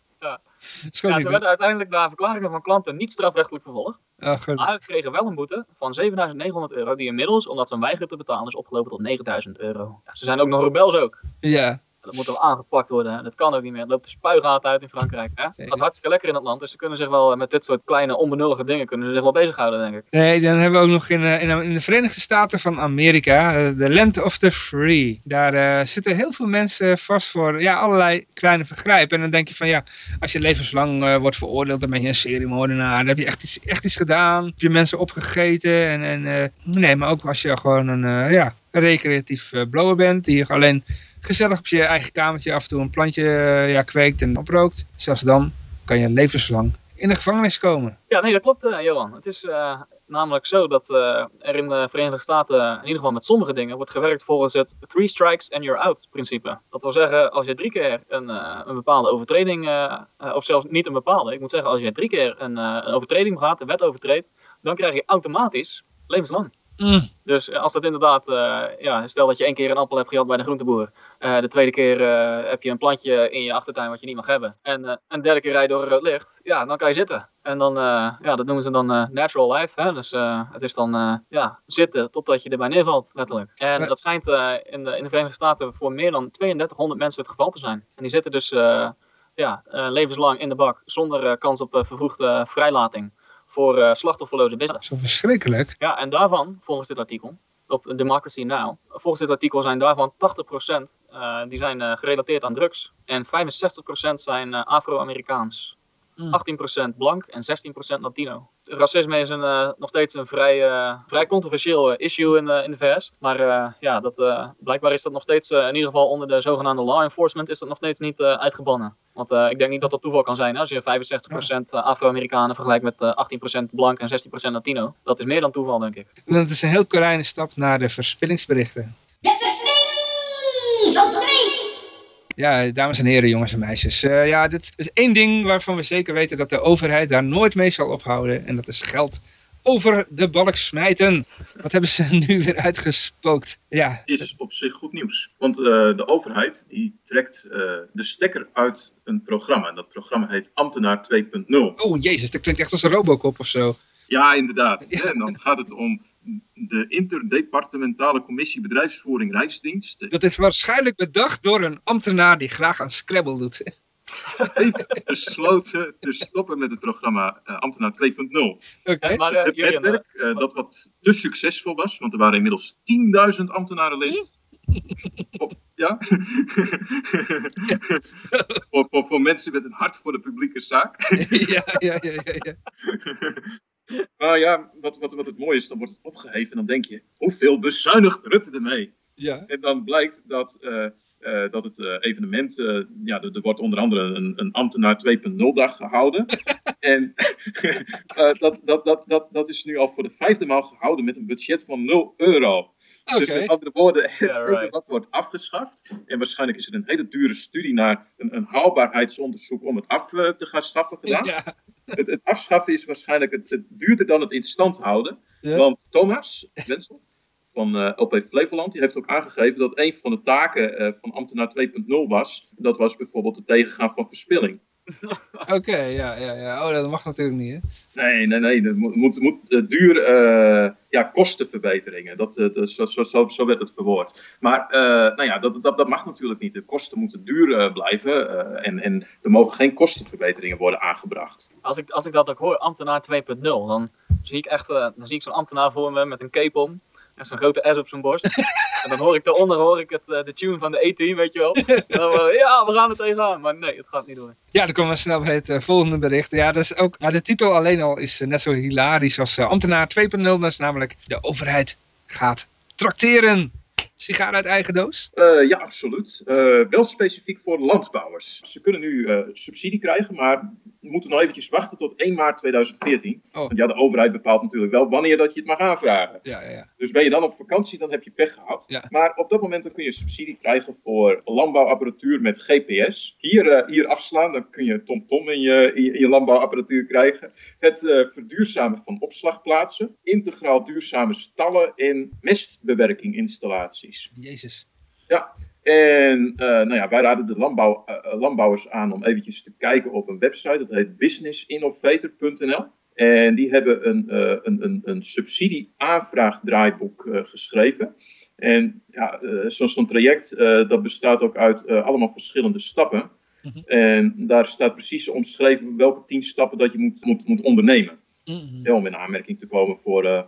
Ja, ze werden uiteindelijk naar verklaringen van klanten niet strafrechtelijk vervolgd. Oh, goed. Maar ze kregen wel een boete van 7.900 euro, die inmiddels, omdat ze hem weigeren te betalen, is opgelopen tot 9.000 euro. Ja, ze zijn ook nog rebels ook. Ja, Dat moet wel aangepakt worden. hè. Dat kan ook niet meer. Het loopt de spuigaten uit in Frankrijk. Hè? Het gaat hartstikke lekker in het land. Dus ze kunnen zich wel eh, met dit soort kleine onbenullige dingen kunnen ze zich wel bezighouden, denk ik. Nee, dan hebben we ook nog in, eh, in, in de Verenigde Staten van Amerika, eh, de Land of the Free. Daar zitten heel veel mensen vast voor ja, allerlei kleine vergrijpen. En dan denk je van ja, als je levenslang wordt veroordeeld, dan ben je een seriemoordenaar. Dan heb je echt iets, echt iets gedaan. Heb je mensen opgegeten. En, en, nee, maar ook als je gewoon een, ja, recreatief blower bent, die alleen gezellig op je eigen kamertje af en toe een plantje eh, ja, kweekt en oprookt. Zelfs dan kan je levenslang in de gevangenis komen. Ja, nee, dat klopt, eh, Johan. Het is eh, namelijk zo dat er in de Verenigde Staten, in ieder geval met sommige dingen, wordt gewerkt volgens het three strikes and you're out principe. Dat wil zeggen, als je drie keer een, een bepaalde overtreding, of zelfs niet een bepaalde, ik moet zeggen, als je drie keer een, een overtreding begaat, de wet overtreedt, dan krijg je automatisch levenslang. Mm. Dus als dat inderdaad, eh, ja, stel dat je één keer een appel hebt gehad bij de groenteboer. eh, de tweede keer eh, heb je een plantje in je achtertuin wat je niet mag hebben. En een derde keer rij je door rood licht. Ja, dan kan je zitten. En dan, ja, dat noemen ze dan natural life. Hè? Dus het is dan, ja, zitten totdat je erbij neervalt, letterlijk. En dat schijnt in, de, in de Verenigde Staten voor meer dan 3200 mensen het geval te zijn. En die zitten dus, ja, levenslang in de bak zonder kans op vervroegde vrijlating. Voor eh slachtofferloze business. Zo verschrikkelijk. Ja, en daarvan, volgens dit artikel, op Democracy Now, volgens dit artikel zijn daarvan 80% eh, die zijn eh, gerelateerd aan drugs. En 65% zijn eh, Afro-Amerikaans. Mm. 18% blank en 16% Latino. Racisme is een, eh, nog steeds een vrij, eh, vrij controversieel eh, issue in, de in de VS. Maar eh, ja, dat, eh, blijkbaar is dat nog steeds, eh, in ieder geval onder de zogenaamde law enforcement, is dat nog steeds niet eh, uitgebannen. Want eh, ik denk niet dat dat toeval kan zijn. hè. Als je 65% Afro-Amerikanen vergelijkt met eh 18% blank en 16% Latino. Dat is meer dan toeval, denk ik. En dat is een heel kleine stap naar de verspillingsberichten. De versnellingsfabriek. Ja, dames en heren, jongens en meisjes. Eh, ja, dit is één ding waarvan we zeker weten dat de overheid daar nooit mee zal ophouden. En dat is geld over de balk smijten. Wat hebben ze nu weer uitgespookt? Ja, is op zich goed nieuws. Want eh, de overheid die trekt eh, de stekker uit een programma. En dat programma heet Ambtenaar 2.0. oh jezus, dat klinkt echt als een Robocop of zo. Ja, inderdaad. En dan gaat het om de Interdepartementale Commissie Bedrijfsvoering Rijksdienst. Dat is waarschijnlijk bedacht door een ambtenaar die graag aan Scrabble doet. heeft besloten te stoppen met het programma eh, Ambtenaar 2.0. Oké. Maar eh, Het netwerk eh, dat wat te succesvol was, want er waren inmiddels 10.000 ambtenaren lid. Of- ja? voor, voor, voor mensen met een hart voor de publieke zaak. ja, ja, ja, ja, ja. Maar ja, wat, wat, wat het mooie is, dan wordt het opgeheven en dan denk je, hoeveel bezuinigt Rutte ermee? Ja. En dan blijkt dat, eh, eh, dat het eh, evenement, ja, er, er wordt onder andere een, een ambtenaar 2.0 dag gehouden. en dat, dat, dat, dat, dat is nu al voor de vijfde maal gehouden met een budget van 0 euro. Dus met andere woorden, het right. debat wordt afgeschaft. En waarschijnlijk is er een hele dure studie naar een, een haalbaarheidsonderzoek om het af eh, te gaan schaffen gedaan. Ja. Het, het afschaffen is waarschijnlijk het, het duurder dan het in stand houden. Want Thomas Wensel van eh, LP Flevoland, die heeft ook aangegeven dat een van de taken eh, van ambtenaar 2.0 was, dat was bijvoorbeeld het tegengaan van verspilling. Oké, ja, ja, ja. Oh, dat mag natuurlijk niet, hè? Nee, nee, nee. Er moet, moet, moet eh, duur eh, ja, kostenverbeteringen. Dat, eh, dat, zo, zo, zo, zo werd het verwoord. Maar eh, nou ja, dat, dat, dat mag natuurlijk niet. De kosten moeten duur blijven. eh, en, en er mogen geen kostenverbeteringen worden aangebracht. Als ik, als ik dat ook hoor, ambtenaar 2.0, dan zie ik echt dan zie ik zo'n ambtenaar voor me met een cape om. En zo'n grote S op zijn borst. en dan hoor ik daaronder hoor ik het, eh, de tune van de E-team, weet je wel. Eh, ja, we gaan er tegenaan. Maar nee, het gaat niet door. Ja, dan komen we snel bij het eh, volgende bericht. Ja, dat is ook, maar de titel alleen al is net zo hilarisch als ambtenaar 2.0. Dat is namelijk de overheid gaat trakteren. Sigaar uit eigen doos? Eh, ja, absoluut. Eh, wel specifiek voor landbouwers. Ze kunnen nu eh, subsidie krijgen, maar moeten nog eventjes wachten tot 1 maart 2014. Oh. Want ja, de overheid bepaalt natuurlijk wel wanneer dat je het mag aanvragen. Ja, ja, ja. Dus ben je dan op vakantie, dan heb je pech gehad. Maar op dat moment dan kun je subsidie krijgen voor landbouwapparatuur met GPS. Hier, hier afslaan, dan kun je TomTom in je, in je, in je landbouwapparatuur krijgen. Het verduurzamen van opslagplaatsen. Integraal duurzame stallen en mestbewerkinginstallaties. Jezus. En eh, nou ja, wij raden de landbouw, eh, landbouwers aan om eventjes te kijken op een website. Dat heet businessinnovator.nl. En die hebben een, eh een, een, een subsidie-aanvraagdraaiboek eh, geschreven. En ja, eh, zo- zo'n traject eh, dat bestaat ook uit eh, allemaal verschillende stappen. Mhm. En daar staat precies omschreven welke tien stappen dat je moet, moet, moet ondernemen. Mhm. Ja, om in aanmerking te komen voor eh,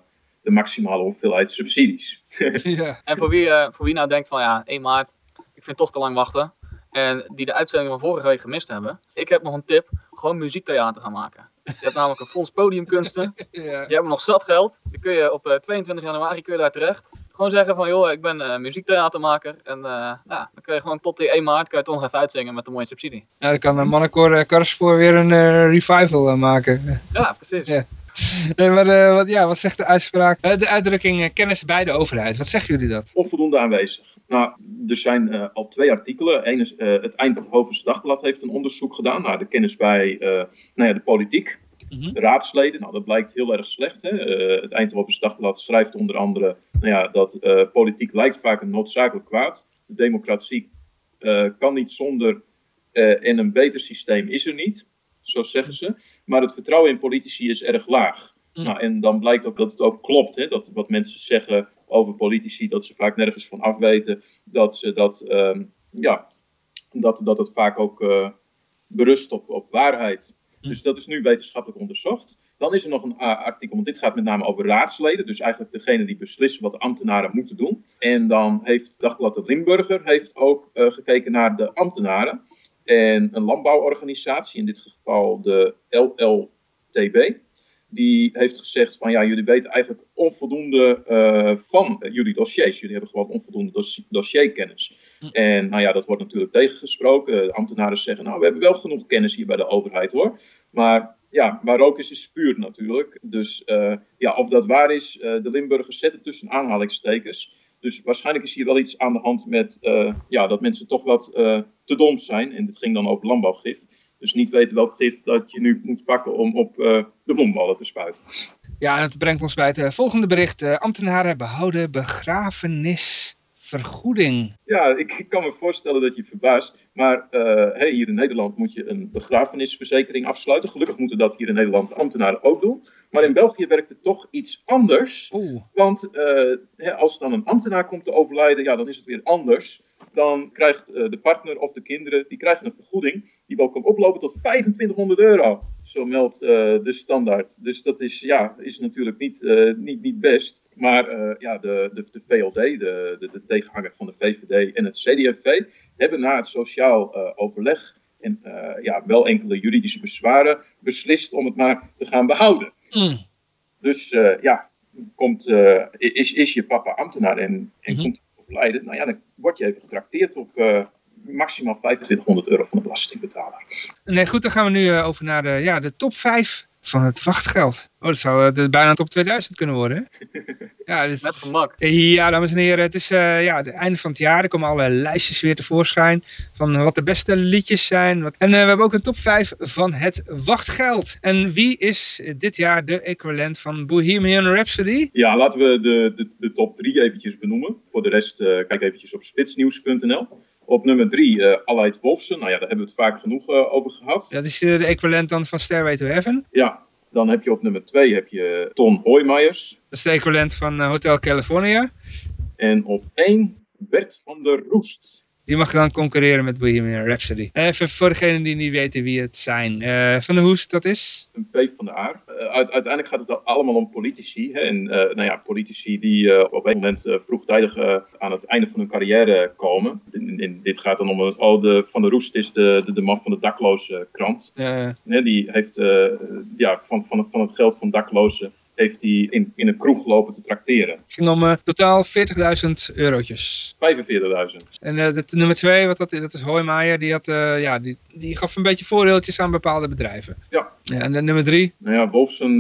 de maximale hoeveelheid subsidies. ja. En voor wie, eh, voor wie nou denkt van ja, 1 maart, ik vind het toch te lang wachten. En die de uitzending van vorige week gemist hebben. Ik heb nog een tip, gewoon muziektheater gaan maken. Je hebt namelijk een fonds podiumkunsten. ja. Je hebt nog zat geld. Dan kun je op eh, 22 januari kun je daar terecht. Gewoon zeggen van joh, ik ben eh, muziektheatermaker. En eh, nou, dan kun je gewoon tot die 1 maart kun je toch nog even uitzingen met een mooie subsidie. Nou, dan kan uh, Mannenkoor uh, Karspoor weer een uh, revival uh, maken. Ja, precies. Ja. Nee, maar uh, wat, ja, wat zegt de uitspraak? Uh, de uitdrukking uh, kennis bij de overheid. Wat zeggen jullie dat? Onvoldoende aanwezig. Nou, er zijn uh, al twee artikelen. Eén is uh, het Eindhovense Dagblad heeft een onderzoek gedaan naar de kennis bij nou ja, de politiek. Mm -hmm. De raadsleden, nou dat blijkt heel erg slecht. Hè? Uh, het Eindhovense Dagblad schrijft onder andere nou ja, dat uh, politiek lijkt vaak een noodzakelijk kwaad. De democratie uh, kan niet zonder en een beter systeem is er niet, zo zeggen ze. Maar het vertrouwen in politici is erg laag. Mm. Nou, en dan blijkt ook dat het ook klopt, hè? dat wat mensen zeggen over politici, dat ze vaak nergens van afweten, dat ze dat, um, ja, dat, dat het vaak ook berust op, op waarheid. Dus dat is nu wetenschappelijk onderzocht. Dan is er nog een artikel, want dit gaat met name over raadsleden. Dus eigenlijk degene die beslissen wat de ambtenaren moeten doen. En dan heeft Dagblad de Limburger heeft ook uh, gekeken naar de ambtenaren. En een landbouworganisatie, in dit geval de LLTB. Die heeft gezegd van ja, jullie weten eigenlijk onvoldoende uh, van jullie dossiers. Jullie hebben gewoon onvoldoende dossier, dossierkennis. Hm. En nou ja, dat wordt natuurlijk tegengesproken. De ambtenaren zeggen nou, we hebben wel genoeg kennis hier bij de overheid hoor. Maar ja, waar rook is, is vuur natuurlijk. Dus uh, ja, of dat waar is, uh, de Limburgers zetten tussen aanhalingstekens. Dus waarschijnlijk is hier wel iets aan de hand met uh, ja, dat mensen toch wat te dom zijn. En dit ging dan over landbouwgif. Dus niet weten welk gif dat je nu moet pakken om op uh, de bloemballen te spuiten. Ja, en het brengt ons bij het volgende bericht. Ambtenaren behouden begrafenisvergoeding. Ja, ik, kan me voorstellen dat je verbaast. Maar hey, hier in Nederland moet je een begrafenisverzekering afsluiten. Gelukkig moeten dat hier in Nederland de ambtenaren ook doen. Maar in België werkt het toch iets anders. Oeh. Want hè, als dan een ambtenaar komt te overlijden, ja, dan is het weer anders dan krijgt uh, de partner of de kinderen die krijgen een vergoeding die wel kan oplopen tot 2500 euro. Zo meldt uh, de standaard. Dus dat is, ja, is natuurlijk niet, uh, niet, niet best. Maar ja, de, de, de VLD, de, de, de, tegenhanger van de VVD en het CDFV hebben na het sociaal overleg en ja, wel enkele juridische bezwaren beslist om het maar te gaan behouden. Mm. Dus uh, ja, komt, uh, is, is je papa ambtenaar en, en Mhm. komt nou ja, dan word je even getrakteerd op uh, maximaal 2500 euro van de belastingbetaler. Nee, goed, dan gaan we nu uh, over naar de, ja, de top 5 van het wachtgeld. Oh, dat zou uh, bijna top 2000 kunnen worden. Hè? Ja, dus, Met gemak. Ja, dames en heren, het is uh, ja, het einde van het jaar. Er komen alle lijstjes weer tevoorschijn van wat de beste liedjes zijn. Wat... En uh, we hebben ook een top 5 van het wachtgeld. En wie is dit jaar de equivalent van Bohemian Rhapsody? Ja, laten we de, de, de top 3 eventjes benoemen. Voor de rest uh, kijk eventjes op spitsnieuws.nl. Op nummer 3, uh, Aleid Wolfsen. Nou ja, daar hebben we het vaak genoeg uh, over gehad. Dat is de, de equivalent dan van Stairway to Heaven? Ja, dan heb je op nummer 2 heb je Ton Hoijmaiers. Dat is de equivalent van Hotel California. En op 1 Bert van der Roest. Die mag dan concurreren met Bohemian Rhapsody. Even voor degenen die niet weten wie het zijn. Uh, van der Hoest, dat is? Een P van de A. Uh, uiteindelijk gaat het allemaal om politici. Hè? En uh, nou ja, politici die op een moment vroegtijdig aan het einde van hun carrière komen. In, in, dit gaat dan om, oh, de, Van der Roest is de, de, de man van de dakloze krant. Die heeft ja, van, van, van het geld van daklozen heeft hij in, in een kroeg lopen te trakteren. Het ging om uh, totaal 40.000 eurotjes. 45.000. En uh, de, nummer twee, wat dat, dat is Hoijmaier, die, had, uh, ja, die, die gaf een beetje voordeeltjes aan bepaalde bedrijven. Ja. ja en nummer drie? Nou ja, Wolfsen,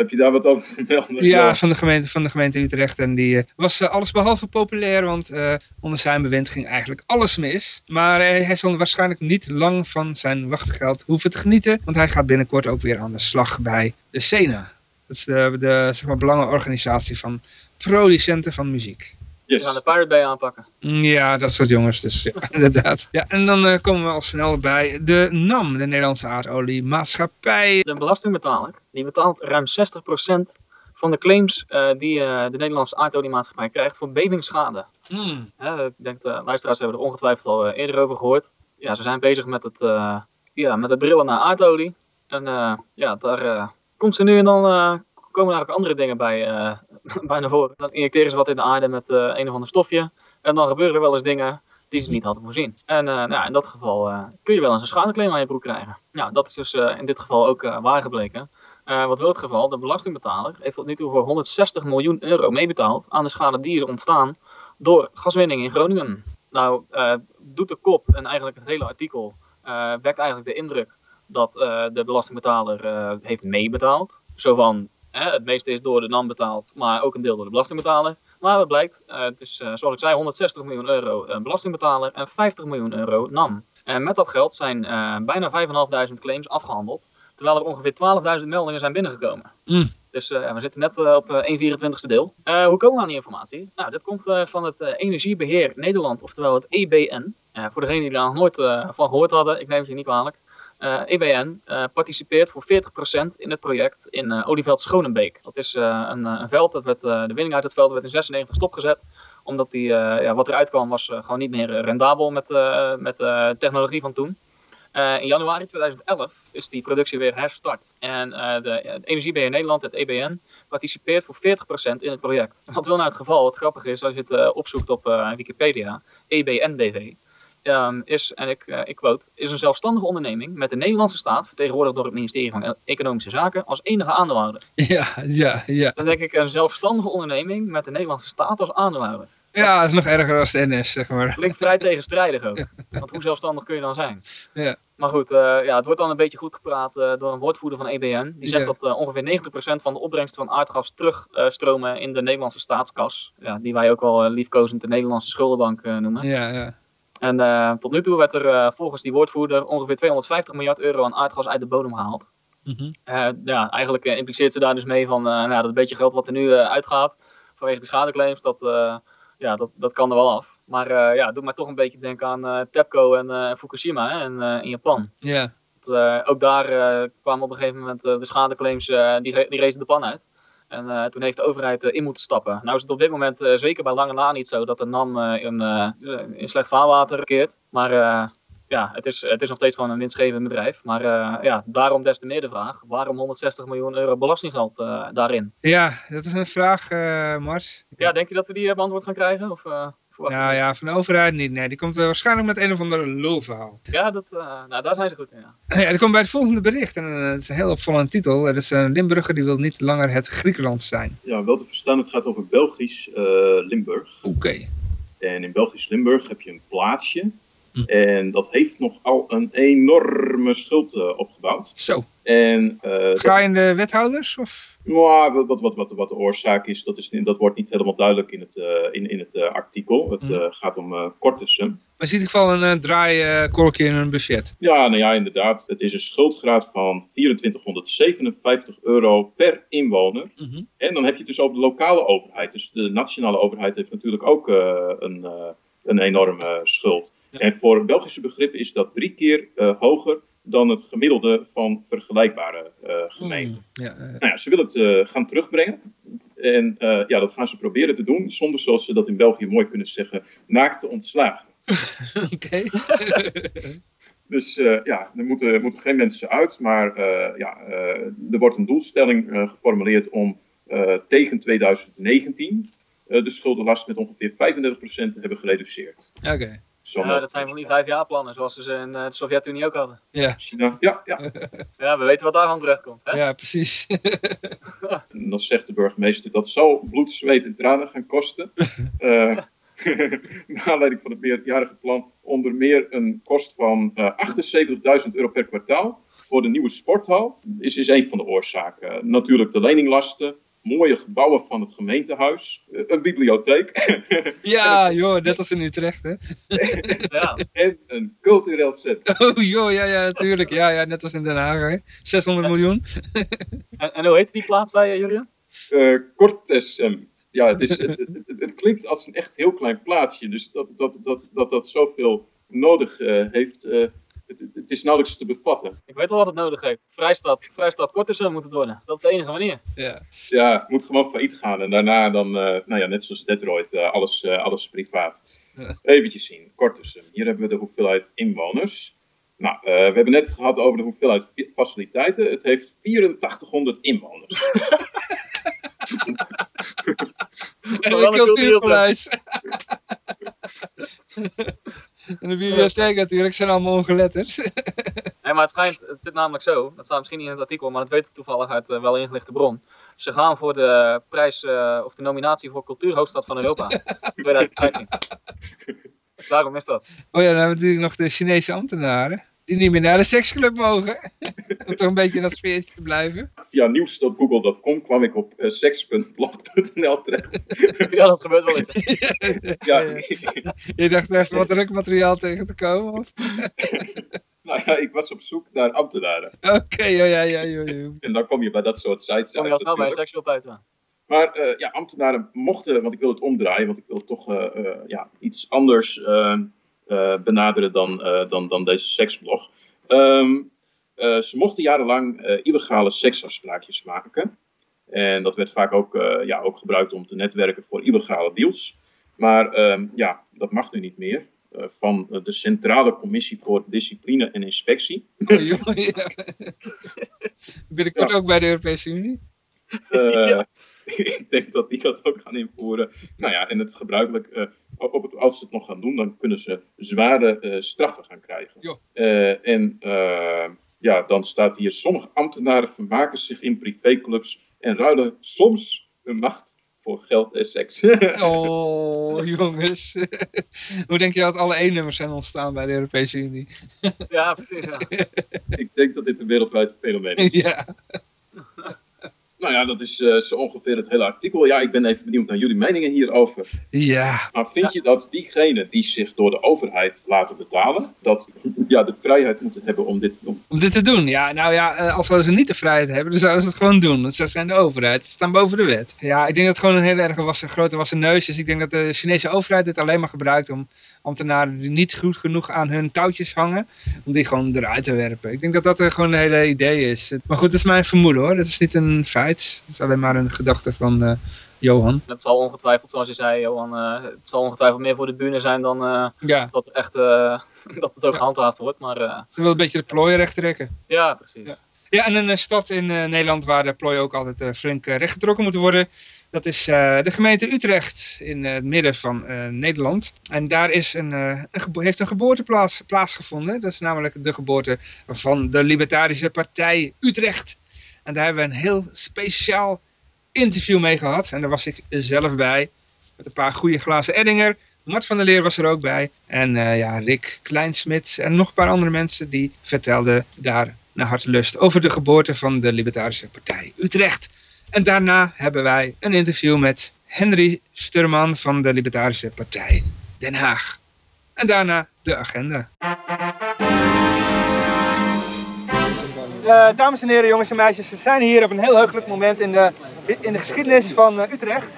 heb je daar wat over te melden? Ja, van de gemeente, van de gemeente Utrecht. En die uh, was uh, alles behalve populair, want uh, onder zijn bewind ging eigenlijk alles mis. Maar hij zal waarschijnlijk niet lang van zijn wachtgeld hoeven te genieten, want hij gaat binnenkort ook weer aan de slag bij de Sena. Dat is de, de zeg maar, belangenorganisatie van producenten van muziek. Yes. We gaan de Pirate Bay aanpakken. Ja, dat soort jongens dus, ja, inderdaad. Ja, en dan uh, komen we al snel bij de NAM, de Nederlandse aardoliemaatschappij. De belastingbetaler, die betaalt ruim 60% van de claims uh, die uh, de Nederlandse aardoliemaatschappij krijgt voor bevingsschade. Hmm. Ja, ik denk de luisteraars hebben er ongetwijfeld al eerder over gehoord. Ja, ze zijn bezig met het, ja, met het brillen naar aardolie. En ja, daar komt ze nu en dan uh, komen er ook andere dingen bij, uh, bij naar voren. Dan injecteren ze wat in de aarde met uh, een of ander stofje. En dan gebeuren er wel eens dingen die ze niet hadden voorzien. En nou, in dat geval kun je wel eens een schadeclaim aan je broek krijgen. Nou, dat is dus in dit geval ook waar gebleken. wat wil het geval? De belastingbetaler heeft tot nu toe voor 160 miljoen euro meebetaald aan de schade die is ontstaan door gaswinning in Groningen. Nou, doet de kop en eigenlijk het hele artikel wekt eigenlijk de indruk dat uh, de belastingbetaler uh, heeft meebetaald. Zo van, hè, het meeste is door de NAM betaald, maar ook een deel door de belastingbetaler. Maar wat blijkt, uh, het is zoals ik zei 160 miljoen euro belastingbetaler en 50 miljoen euro NAM. En met dat geld zijn bijna 5.500 claims afgehandeld, terwijl er ongeveer 12.000 meldingen zijn binnengekomen. Mm. Dus we zitten net op 1 24ste deel. hoe komen we aan die informatie? Nou, dit komt van het Energiebeheer Nederland, oftewel het EBN. voor degenen die daar nog nooit van gehoord hadden, ik neem het je niet kwalijk. EBN uh, participeert voor 40% in het project in uh, Olieveld Schonenbeek. Dat is een, een, veld, dat werd, de winning uit het veld werd in 96 stopgezet. Omdat die, ja, wat eruit kwam was gewoon niet meer rendabel met, met de technologie van toen. in januari 2011 is die productie weer herstart. En de, het Energiebeheer Nederland, het EBN, participeert voor 40% in het project. Wat wil nou het geval? Wat grappig is, als je het opzoekt op Wikipedia, E EBNBV... Um, is, en ik, uh, ik quote, is een zelfstandige onderneming met de Nederlandse staat, vertegenwoordigd door het ministerie van Economische Zaken, als enige aandeelhouder. Ja, ja, ja. Dan denk ik een zelfstandige onderneming met de Nederlandse staat als aandeelhouder. Ja, dat is nog erger dan de NS, zeg maar. Klinkt vrij tegenstrijdig ook. Want hoe zelfstandig kun je dan zijn? Ja. Maar goed, uh, ja, het wordt dan een beetje goed gepraat uh, door een woordvoerder van EBN. Die zegt ja. dat uh, ongeveer 90% van de opbrengsten van aardgas terugstromen in de Nederlandse staatskas. Ja, die wij ook wel liefkozend de Nederlandse schuldenbank noemen. Ja, ja. En uh, tot nu toe werd er uh, volgens die woordvoerder ongeveer 250 miljard euro aan aardgas uit de bodem gehaald. Mm -hmm. uh, ja, eigenlijk impliceert ze daar dus mee van nou, dat beetje geld wat er nu uitgaat vanwege de schadeclaims, dat, ja, dat, dat kan er wel af. Maar ja, doet mij toch een beetje denken aan TEPCO en Fukushima hè, en, in Japan. Yeah. Dat, ook daar kwamen op een gegeven moment de schadeclaims, die, die rezen de pan uit. En uh, toen heeft de overheid uh, in moeten stappen. Nou is het op dit moment uh, zeker bij lange na niet zo dat de NAM in, in slecht vaarwater keert. Maar ja, het is, het is nog steeds gewoon een winstgevend bedrijf. Maar ja, daarom des te meer de vraag. Waarom 160 miljoen euro belastinggeld daarin? Ja, dat is een vraag, Mars. Ja, denk je dat we die beantwoord gaan krijgen? Of, Nou ja, van de overheid niet. Nee, die komt eh, waarschijnlijk met een of andere lulverhaal. Ja, dat, eh, nou, daar zijn ze goed in, ja. Ja, dat komt bij het volgende bericht. En eh, het is een heel opvallende titel. Het is een Limburger die wil niet langer het Griekenland zijn. Ja, wel te verstaan, het gaat over Belgisch eh, Limburg. Oké. En in Belgisch Limburg heb je een plaatsje. Hm. En dat heeft nogal een enorme schuld eh, opgebouwd. Zo. En dat- Graaiende wethouders? Of? Maar wat, wat, wat, wat, de oorzaak is, dat, is, dat wordt niet helemaal duidelijk in het, eh, in, in het artikel. Het Hm. eh, gaat om uh, Kortussen. Maar in ieder geval een uh, draaikolkje in hun budget. Ja, nou ja, inderdaad. Het is een schuldgraad van 2457 euro per inwoner. Mhm. En dan heb je het dus over de lokale overheid. Dus de nationale overheid heeft natuurlijk ook uh, een, uh, een enorme schuld. En voor Belgische begrippen is dat drie keer uh, hoger dan het gemiddelde van vergelijkbare uh, gemeenten. Mm, ja, uh... Nou ja, ze willen het gaan terugbrengen. En ja, dat gaan ze proberen te doen, zonder zoals ze dat in België mooi kunnen zeggen, naakte ontslagen. Oké. dus ja, er moeten, moeten, geen mensen uit, maar ja, er wordt een doelstelling geformuleerd om tegen 2019 de schuldenlast met ongeveer 35% te hebben gereduceerd. Oké. Okay. Ja, dat zijn van die vijf jaar plannen, zoals ze in de Sovjet-Unie ook hadden. Ja. China, ja, ja. ja, we weten wat daarvan terechtkomt. Hè? Ja, precies. en dan zegt de burgemeester dat zal bloed, zweet en tranen gaan kosten. uh, naar aanleiding van het meerjarige plan onder meer een kost van uh, 78.000 euro per kwartaal voor de nieuwe sporthal. Is, is een van de oorzaken. Natuurlijk de leninglasten, mooie gebouwen van het gemeentehuis, uh, een bibliotheek. ja, joh, net als in Utrecht, hè? ja. En een cultureel centrum. Oh, joh, ja, ja, natuurlijk. Ja, ja, net als in Den Haag, hè? 600 miljoen. en, en, hoe heet die plaats, zei je, Jurjen? Uh. Ja, het, is, het, het, het, het, klinkt als een echt heel klein plaatsje. Dus dat dat, dat, dat, dat zoveel nodig uh, heeft, uh, het, het, is nauwelijks te bevatten. Ik weet wel wat het nodig heeft. Vrijstad, Vrijstad Kortesem moet het worden. Dat is de enige manier. Ja, ja het moet gewoon failliet gaan. En daarna dan, uh, nou ja, net zoals Detroit, alles, alles privaat. Ja. Even zien, Kortesem. Hier hebben we de hoeveelheid inwoners. Nou, we hebben net gehad over de hoeveelheid faciliteiten. Het heeft 8400 inwoners. En een cultuurpaleis. en de bibliotheek natuurlijk, zijn allemaal ongeletterd. nee, maar het schijnt, het zit namelijk zo, dat staat misschien niet in het artikel, maar dat weet ik toevallig uit uh, wel ingelichte bron. Ze gaan voor de prijs, uh, of de nominatie voor cultuurhoofdstad van Europa. 2015. Daarom is dat. Oh ja, dan hebben we natuurlijk nog de Chinese ambtenaren die niet meer naar de seksclub mogen. Om toch een beetje in dat sfeertje te blijven. Via nieuws.google.com kwam ik op uh, seks.blog.nl terecht. ja, dat gebeurt wel eens. ja. Je dacht even wat drukmateriaal tegen te komen? Of? nou ja, ik was op zoek naar ambtenaren. Oké, okay, ja, ja, ja, ja. En dan kom je bij dat soort sites Kom je al snel bij uit, ja. Maar uh, ja, ambtenaren mochten, want ik wil het omdraaien, want ik wil toch uh, uh, ja, iets anders uh, benaderen dan, dan, dan deze seksblog. Um, ze mochten jarenlang illegale seksafspraakjes maken. En dat werd vaak ook, ja, ook gebruikt om te netwerken voor illegale deals. Maar um, ja, dat mag nu niet meer. van de Centrale Commissie voor Discipline en Inspectie. Oh, joh, ja. Binnenkort ja. ook bij de Europese Unie. ja. ik denk dat die dat ook gaan invoeren. Nou ja, en het gebruikelijk, uh, op het, als ze het nog gaan doen, dan kunnen ze zware uh, straffen gaan krijgen. Uh, en ja, dan staat hier, sommige ambtenaren vermaken zich in privéclubs en ruilen soms hun macht voor geld en seks. oh, jongens. Hoe denk je dat alle E-nummers zijn ontstaan bij de Europese Unie? ja, precies. Ja. ik denk dat dit een wereldwijd fenomeen is. ja. Nou ja, dat is uh, zo ongeveer het hele artikel. Ja, ik ben even benieuwd naar jullie meningen hierover. Ja. Maar vind je dat diegenen die zich door de overheid laten betalen, dat ja, de vrijheid moeten hebben om dit te doen? Om dit te doen? Ja, nou ja, als we ze niet de vrijheid hebben, dan zouden ze het gewoon doen. Want ze zijn de overheid. Ze staan boven de wet. Ja, ik denk dat het gewoon een heel erg wassen, grote wassen neus is. Ik denk dat de Chinese overheid dit alleen maar gebruikt om ambtenaren die niet goed genoeg aan hun touwtjes hangen, om die gewoon eruit te werpen. Ik denk dat dat gewoon een hele idee is. Maar goed, dat is mijn vermoeden hoor. Dat is niet een feit. Het is alleen maar een gedachte van uh, Johan. Het zal ongetwijfeld, zoals je zei Johan, uh, het zal ongetwijfeld meer voor de bühne zijn dan uh, ja. dat, echt, dat het ook gehandhaafd wordt. Maar, Ze wil een beetje de plooien recht trekken. Ja, precies. Ja. Ja, en een stad in Nederland waar de plooi ook altijd flink rechtgetrokken moet worden. Dat is de gemeente Utrecht in het midden van Nederland. En daar is een, heeft een geboorteplaats plaatsgevonden. Dat is namelijk de geboorte van de Libertarische Partij Utrecht. En daar hebben we een heel speciaal interview mee gehad. En daar was ik zelf bij. Met een paar goede glazen Eddinger. Mart van der Leer was er ook bij. En ja, Rick Kleinsmit en nog een paar andere mensen die vertelden daar naar hartelust over de geboorte van de Libertarische Partij Utrecht. En daarna hebben wij een interview met Henry Sturman van de Libertarische Partij Den Haag. En daarna de agenda. Uh, dames en heren, jongens en meisjes, we zijn hier op een heel heugelijk moment in de, in de geschiedenis van uh, Utrecht.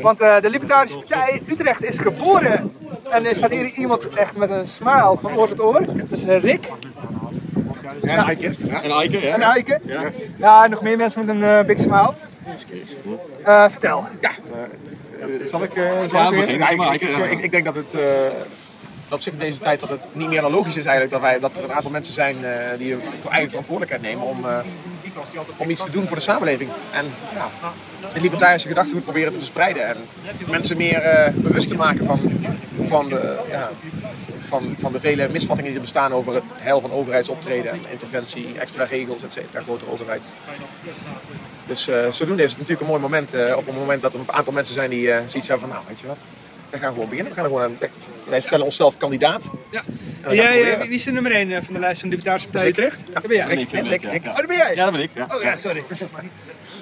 Want uh, de Libertarische Partij Utrecht is geboren. En er staat hier iemand echt met een smile van oor tot oor. Dat is Rick. En Eike. Ja. En Eike, ja. En Eike. Ja. ja, nog meer mensen met een big smile. vertel. Ja, zal ik, zal ik, ik, ik, ik, denk dat het op zich in deze tijd dat het niet meer dan logisch is eigenlijk dat, wij, dat er een aantal mensen zijn uh, die voor eigen verantwoordelijkheid nemen om, uh, om iets te doen voor de samenleving. En ja, het libertarische gedachtegoed proberen te verspreiden en mensen meer uh, bewust te maken van, van, de, ja, van, van de vele misvattingen die er bestaan over het heil van overheidsoptreden, interventie, extra regels, et cetera, grotere overheid. Dus zodoende is het natuurlijk een mooi moment op het moment dat er een aantal mensen zijn die zoiets hebben van nou weet je wat, we gaan gewoon beginnen. We gaan gewoon aan, wij stellen onszelf kandidaat. Ja. Jij, wie is de nummer 1 eh, van de lijst van de Libertarische Partij Utrecht? Ja. Dat ben jij. Ik, ik, ik, Oh, dat ben jij? Ja, dat ben ik. Ja. Oh ja, sorry.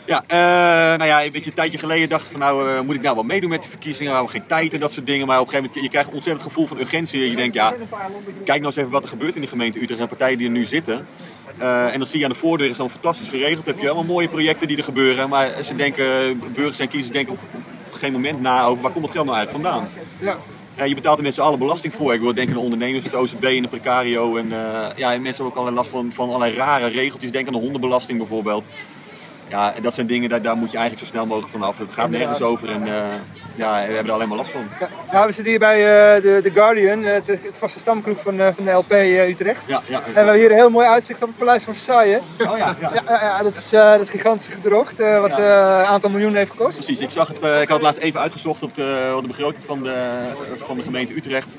Ja, uh, nou ja, een beetje een tijdje geleden dacht ik van nou, uh, moet ik nou wel meedoen met die verkiezingen? We hebben geen tijd en dat soort dingen. Maar op een gegeven moment, je krijgt een ontzettend gevoel van urgentie. Je denkt, ja, kijk nou eens even wat er gebeurt in de gemeente Utrecht en partijen die er nu zitten. Uh, en dan zie je aan de voordeur is dan fantastisch geregeld. heb je allemaal mooie projecten die er gebeuren. Maar ze denken, burgers en kiezers denken op een gegeven moment na over waar komt het geld nou uit vandaan. Ja. Ja, je betaalt er met z'n allen belasting voor. Ik wil denken aan de ondernemers, het OCB en de precario. En, uh, ja, en mensen hebben ook allerlei last van, van allerlei rare regeltjes. Denk aan de hondenbelasting bijvoorbeeld ja, dat zijn dingen, daar, daar moet je eigenlijk zo snel mogelijk vanaf. Het gaat nergens over en uh, ja, we hebben er alleen maar last van. Ja, we zitten hier bij uh, de, The Guardian, het, het vaste stamkroeg van, van de LP Utrecht. Ja, ja, en we hebben hier een heel mooi uitzicht op het Paleis van Versailles. Oh ja, ja. ja, ja dat is dat gigantische gedrocht, wat een aantal miljoenen heeft gekost. Precies, ik, zag het, ik had het laatst even uitgezocht op de, op de begroting van de, van de gemeente Utrecht.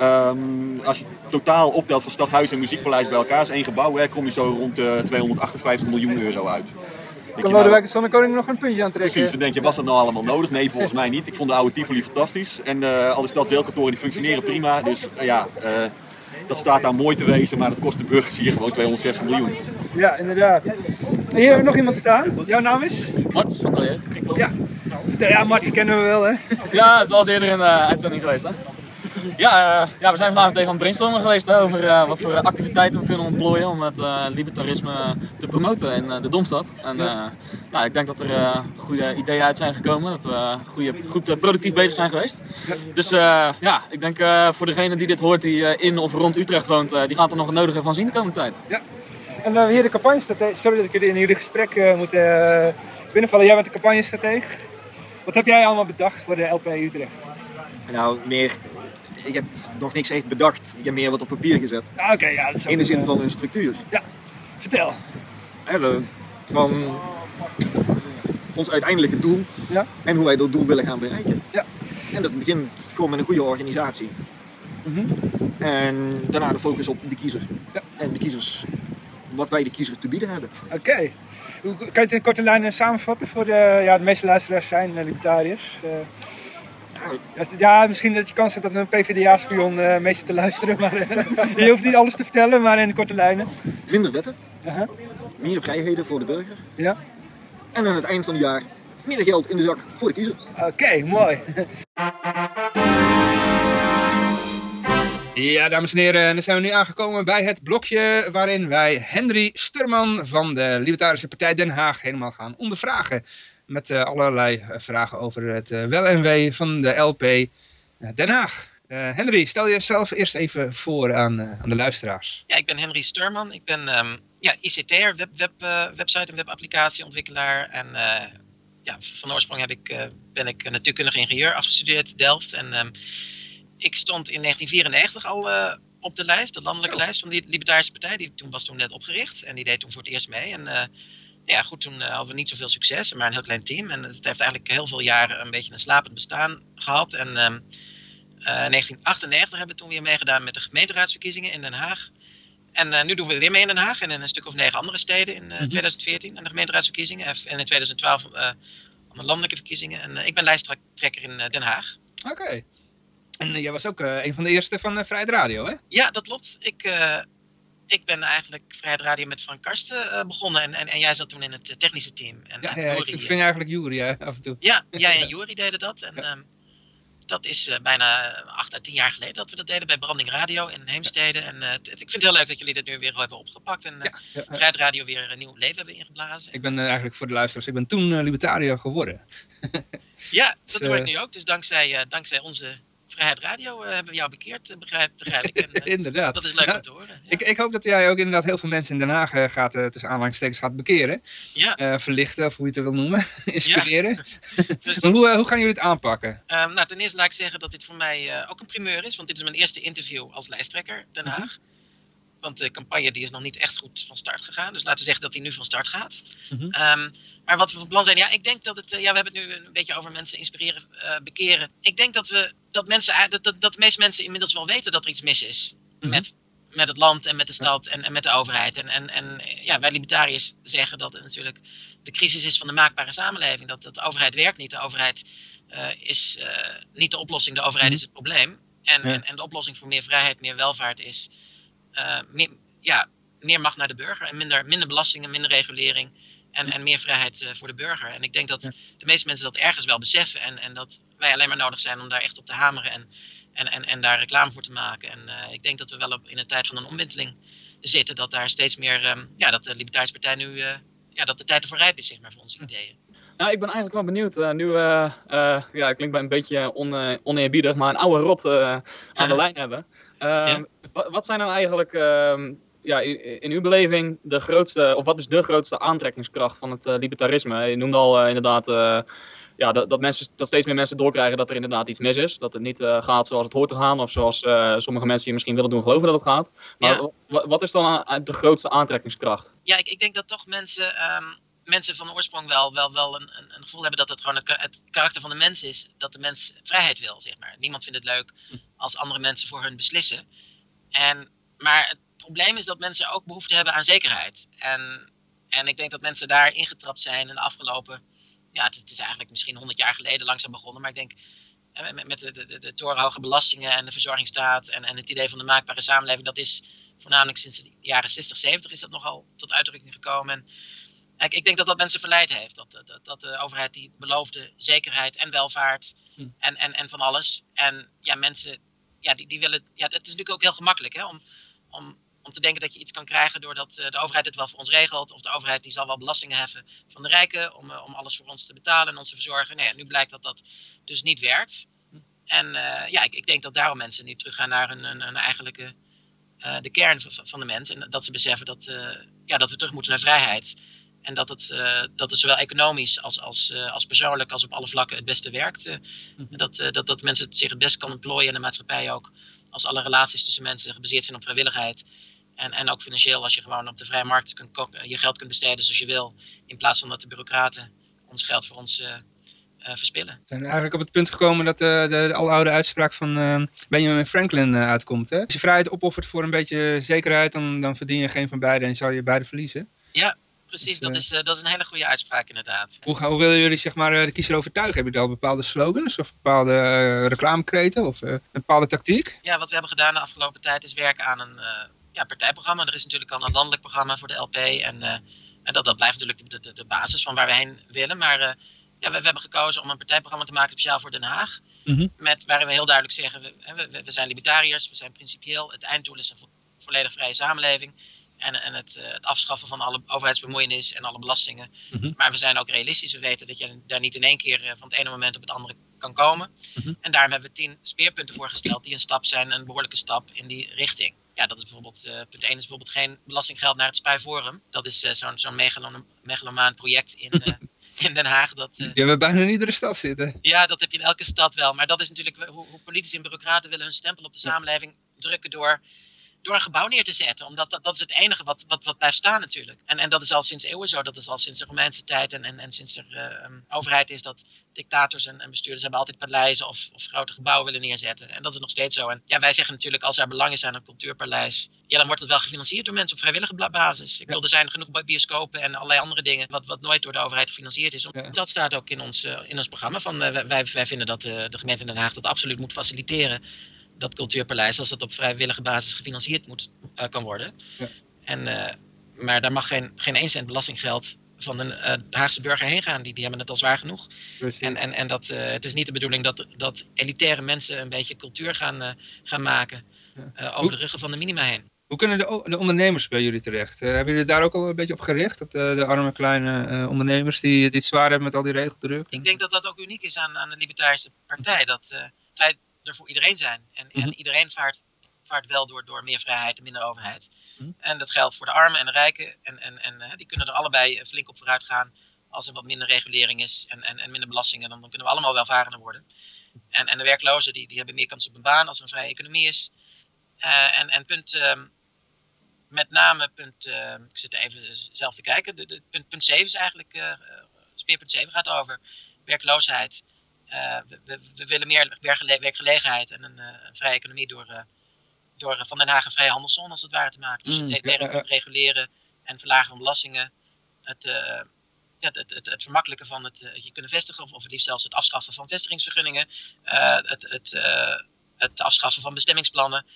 Um, als je totaal optelt van stadhuis en muziekpaleis bij elkaar, is één gebouw, hè, kom je zo rond de 258 miljoen euro uit. Kan Lodewijk de Zonnekoning nog een puntje aantrekken? Precies, dan denk je, was dat nou allemaal nodig? Nee, volgens mij niet. Ik vond de oude Tivoli fantastisch. En uh, al is dat deelkantoren die functioneren prima. Dus uh, ja, uh, dat staat daar mooi te wezen, maar dat kost de burgers hier gewoon 260 miljoen. Ja, inderdaad. En hier hebben we nog iemand staan. Jouw naam is? Mart van Leer. Ja. Ja, Mart, die kennen we wel, hè? Ja, het was eerder in de uitzending geweest, hè? Ja, uh, ja, we zijn vandaag tegen aan het brainstormen geweest hè, over uh, wat voor activiteiten we kunnen ontplooien om het uh, libertarisme te promoten in de Domstad. En ja. nou, ik denk dat er goede ideeën uit zijn gekomen, dat we goede, goed productief bezig zijn geweest. Ja. Dus ja, ik denk voor degene die dit hoort, die in of rond Utrecht woont, die gaat er nog het nodige van zien de komende tijd. Ja. En dan hier de campagnestratege. Sorry dat ik jullie in jullie gesprek moet binnenvallen. Jij bent de campagnestratege. Wat heb jij allemaal bedacht voor de LP Utrecht? Nou, meer ik heb nog niks echt bedacht. Ik heb meer wat op papier gezet. Ah, oké, ja, dat is In de zin van een structuur. Ja, vertel. van ons uiteindelijke doel ja. en hoe wij dat doel willen gaan bereiken. Ja. En dat begint gewoon met een goede organisatie. Mm -hmm. En daarna de focus op de kiezer. Ja. En de kiezers, wat wij de kiezer te bieden hebben. Oké. Kan je het in korte lijnen samenvatten voor de, ja, de meeste luisteraars zijn uh, libertariërs? Uh, ja, misschien dat je kans hebt dat een PvdA-spion uh, meest te luisteren. Maar uh, je hoeft niet alles te vertellen, maar in de korte lijnen. Minder wetten. Uh -huh. Meer vrijheden voor de burger. Ja. En aan het eind van het jaar meer geld in de zak voor de kiezer. Oké, okay, mooi. Ja, dames en heren, dan zijn we nu aangekomen bij het blokje waarin wij Henry Sturman van de Libertarische Partij Den Haag helemaal gaan ondervragen met uh, allerlei uh, vragen over het uh, wel en wee van de LP Den Haag. Henry, stel jezelf eerst even voor aan, aan de luisteraars. Ja, ik ben Henry Sturman. Ik ben um, ja, ICT'er, web, web, website- en webapplicatieontwikkelaar. En ja, van oorsprong heb ik, ben ik natuurkundig ingenieur afgestudeerd Delft. En um, ik stond in 1994 al op de lijst, de landelijke lijst van de Libertarische Partij. Die toen, was toen net opgericht en die deed toen voor het eerst mee. En uh, ja, goed, toen hadden we niet zoveel succes, maar een heel klein team. En het heeft eigenlijk heel veel jaren een beetje een slapend bestaan gehad. En uh, 1998 hebben we toen weer meegedaan met de gemeenteraadsverkiezingen in Den Haag. En nu doen we weer mee in Den Haag en in een stuk of negen andere steden in 2014 aan de gemeenteraadsverkiezingen. En in 2012 aan de landelijke verkiezingen. En ik ben lijsttrekker in Den Haag. Oké. En jij was ook een van de eerste van Vrijheid Radio, hè? Ja, dat klopt. Ik, ik ben eigenlijk Vrijheid Radio met Frank Karsten uh, begonnen. En, en, en, jij zat toen in het technische team. En, ja, ja ik vind eigenlijk Jury af en toe. Ja, jij en Jury deden dat. En ja. um, dat is bijna acht à tien jaar geleden dat we dat deden bij Branding Radio in Heemstede. En ik vind het heel leuk dat jullie dit nu weer hebben opgepakt. En ja, ja, Vrijheid Radio weer een nieuw leven hebben ingeblazen. Ik ben eigenlijk voor de luisteraars, ik ben toen libertariër geworden. ja, dat dus, hoor ik nu ook. Dus dankzij, dankzij onze Vrijheid Radio uh, hebben we jou bekeerd, uh, begrijp, begrijp ik. En, uh, inderdaad. Dat is leuk om te horen. Ja. Ik, ik hoop dat jij ook inderdaad heel veel mensen in Den Haag gaat, tussen aanhalingstekens, gaat bekeren. Ja. verlichten, of hoe je het wil noemen. Inspireren. Hoe, hoe gaan jullie het aanpakken? Um, nou, ten eerste laat ik zeggen dat dit voor mij ook een primeur is. Want dit is mijn eerste interview als lijsttrekker Den Haag. -huh. Want de campagne die is nog niet echt goed van start gegaan. Dus laten we zeggen dat die nu van start gaat. Mhm. Mm -hmm. um, maar wat we van plan zijn, ja, ik denk dat het, uh, ja, we hebben het nu een beetje over mensen inspireren, uh, bekeren. Ik denk dat we, dat mensen, dat, dat, dat de meeste mensen inmiddels wel weten dat er iets mis is mm -hmm. met, met het land en met de stad en, en met de overheid. En, en, en ja, wij libertariërs zeggen dat het natuurlijk de crisis is van de maakbare samenleving. Dat, dat de overheid werkt niet, de overheid uh, is niet de oplossing, de overheid mm -hmm. is het probleem. En, ja. en, en, de oplossing voor meer vrijheid, meer welvaart is meer, ja, meer macht naar de burger en minder, minder belastingen, minder regulering. En, en meer vrijheid uh, voor de burger. En ik denk dat de meeste mensen dat ergens wel beseffen. En, en dat wij alleen maar nodig zijn om daar echt op te hameren. En, en, en, en daar reclame voor te maken. En uh, ik denk dat we wel op, in een tijd van een omwenteling zitten. Dat daar steeds meer. Um, ja, dat de Libertarische Partij nu. Uh, ja, dat de tijd ervoor rijp is, zeg maar, voor onze ideeën. Ja, ik ben eigenlijk wel benieuwd. Uh, nu, ja, klinkt bij een beetje on, oneerbiedig, maar een oude rot aan de lijn hebben. Ja. Wat zijn dan eigenlijk ehm, ja, in uw beleving de grootste, of wat is de grootste aantrekkingskracht van het uh, libertarisme? Je noemde al uh, inderdaad uh, ja, dat, dat, mensen, dat steeds meer mensen doorkrijgen dat er inderdaad iets mis is. Dat het niet gaat zoals het hoort te gaan, of zoals sommige mensen hier misschien willen doen geloven dat het gaat. Maar ja. wat is dan de grootste aantrekkingskracht? Ja, ik, ik denk dat toch mensen, um, mensen van oorsprong wel, wel, wel een, een, een, gevoel hebben dat het gewoon het, het, karakter van de mens is. Dat de mens vrijheid wil, zeg maar. Niemand vindt het leuk als andere mensen voor hun beslissen. En, maar het probleem is dat mensen ook behoefte hebben aan zekerheid. En, en ik denk dat mensen daar ingetrapt zijn in de afgelopen... Ja, het is, het is eigenlijk misschien 100 jaar geleden langzaam begonnen. Maar ik denk met, met de, de, de torenhoge belastingen en de verzorgingsstaat... En, en het idee van de maakbare samenleving... dat is voornamelijk sinds de jaren 60, 70 is dat nogal tot uitdrukking gekomen. En, ik, ik denk dat dat mensen verleid heeft. Dat, dat, dat de overheid die beloofde zekerheid en welvaart hm. en, en, en van alles. En ja, mensen, ja, die, die willen... Ja, het is natuurlijk ook heel gemakkelijk hè, om... om om te denken dat je iets kan krijgen doordat uh, de overheid het wel voor ons regelt. Of de overheid die zal wel belastingen heffen van de rijken om, uh, om alles voor ons te betalen en ons te verzorgen. Nee, nu blijkt dat dat dus niet werkt. En uh, ja, ik, ik, denk dat daarom mensen nu teruggaan naar een, een, een eigenlijke, de kern van, van, de mens. En dat ze beseffen dat, ja, dat we terug moeten naar vrijheid. En dat het, dat het zowel economisch als, als, als persoonlijk als op alle vlakken het beste werkt. Mm-hmm. dat, dat, dat mensen het zich het best kan ontplooien in de maatschappij ook. Als alle relaties tussen mensen gebaseerd zijn op vrijwilligheid. En, en ook financieel, als je gewoon op de vrije markt kunt, je geld kunt besteden zoals je wil. In plaats van dat de bureaucraten ons geld voor ons verspillen. We zijn eigenlijk op het punt gekomen dat de, de, de aloude uitspraak van uh, Benjamin Franklin uitkomt. Hè? Als je vrijheid opoffert voor een beetje zekerheid, dan, dan verdien je geen van beide en zal je beide verliezen. Ja, precies. Dus, dat, is, dat is een hele goede uitspraak inderdaad. Hoe, hoe willen jullie zeg maar, de kiezer overtuigen? Hebben jullie al bepaalde slogans of bepaalde reclamekreten of een bepaalde tactiek? Ja, wat we hebben gedaan de afgelopen tijd is werken aan een ja, partijprogramma. Er is natuurlijk al een landelijk programma voor de LP. En, en dat, dat blijft natuurlijk de, de, de, basis van waar we heen willen. Maar ja, we, we, hebben gekozen om een partijprogramma te maken speciaal voor Den Haag. Mm -hmm. met, waarin we heel duidelijk zeggen, we, we, we, zijn libertariërs, we zijn principieel. Het einddoel is een vo volledig vrije samenleving. En, en het, uh, het, afschaffen van alle overheidsbemoeienis en alle belastingen. Mm -hmm. Maar we zijn ook realistisch. We weten dat je daar niet in één keer van het ene moment op het andere kan komen. Mm -hmm. En daarom hebben we tien speerpunten voorgesteld die een stap zijn, een behoorlijke stap in die richting ja, dat is bijvoorbeeld, uh, punt 1 is bijvoorbeeld geen belastinggeld naar het Spui Forum. Dat is uh, zo'n zo'n megalom megalomaan project in, uh, in Den Haag. Dat, Die hebben bijna in iedere stad zitten. Ja, dat heb je in elke stad wel. Maar dat is natuurlijk hoe, hoe politici en bureaucraten willen hun stempel op de samenleving drukken door door een gebouw neer te zetten. Omdat dat, dat is het enige wat, wat, wat blijft staan natuurlijk. En, en dat is al sinds eeuwen zo. Dat is al sinds de Romeinse tijd. En, en, en sinds er uh, overheid is dat dictators en, en, bestuurders hebben altijd paleizen of, of grote gebouwen willen neerzetten. En dat is nog steeds zo. En ja, wij zeggen natuurlijk als er belang is aan een cultuurpaleis. Ja, dan wordt het wel gefinancierd door mensen op vrijwillige basis. Ik bedoel, er zijn genoeg bioscopen en allerlei andere dingen. Wat, wat nooit door de overheid gefinancierd is. Ja. Dat staat ook in ons, uh, in ons programma. Van, uh, wij, wij vinden dat de gemeente Den Haag dat absoluut moet faciliteren dat cultuurpaleis, als dat op vrijwillige basis gefinancierd moet, uh, kan worden. Ja. En, uh, maar daar mag geen, geen 1 cent belastinggeld van een uh, Haagse burger heen gaan. Die, die hebben het al zwaar genoeg. En, en, en dat, het is niet de bedoeling dat, dat elitaire mensen een beetje cultuur gaan, gaan maken ja. over de ruggen van de minima heen. Hoe kunnen de, de ondernemers bij jullie terecht? hebben jullie daar ook al een beetje op gericht? Op de, de arme kleine ondernemers die, het zwaar hebben met al die regeldruk? Ik denk dat dat ook uniek is aan, aan de Libertarische Partij. Dat wij er voor iedereen zijn. En, mm -hmm. en iedereen vaart, vaart wel door, door meer vrijheid en minder overheid. Mm -hmm. En dat geldt voor de armen en de rijken. En, en, en uh, die kunnen er allebei flink op vooruit gaan. Als er wat minder regulering is en, en, en minder belastingen, dan, dan kunnen we allemaal welvarender worden. En, en de werklozen die, die hebben meer kans op een baan als er een vrije economie is. Uh, en, en punt, uh, met name punt, uh, ik zit even zelf te kijken, de, de, punt, punt 7 is eigenlijk, speerpunt 7 gaat over werkloosheid. Uh, we, we, we, willen meer werkgele werkgelegenheid en een, uh, een, vrije economie door, uh, door van Den Haag een vrije handelszone als het ware te maken. Dus mm, het ja, reguleren en verlagen van belastingen. Het, het, het, het, het, vermakkelijken van het je kunnen vestigen, of, of liefst zelfs het afschaffen van vestigingsvergunningen. het, het, het afschaffen van bestemmingsplannen.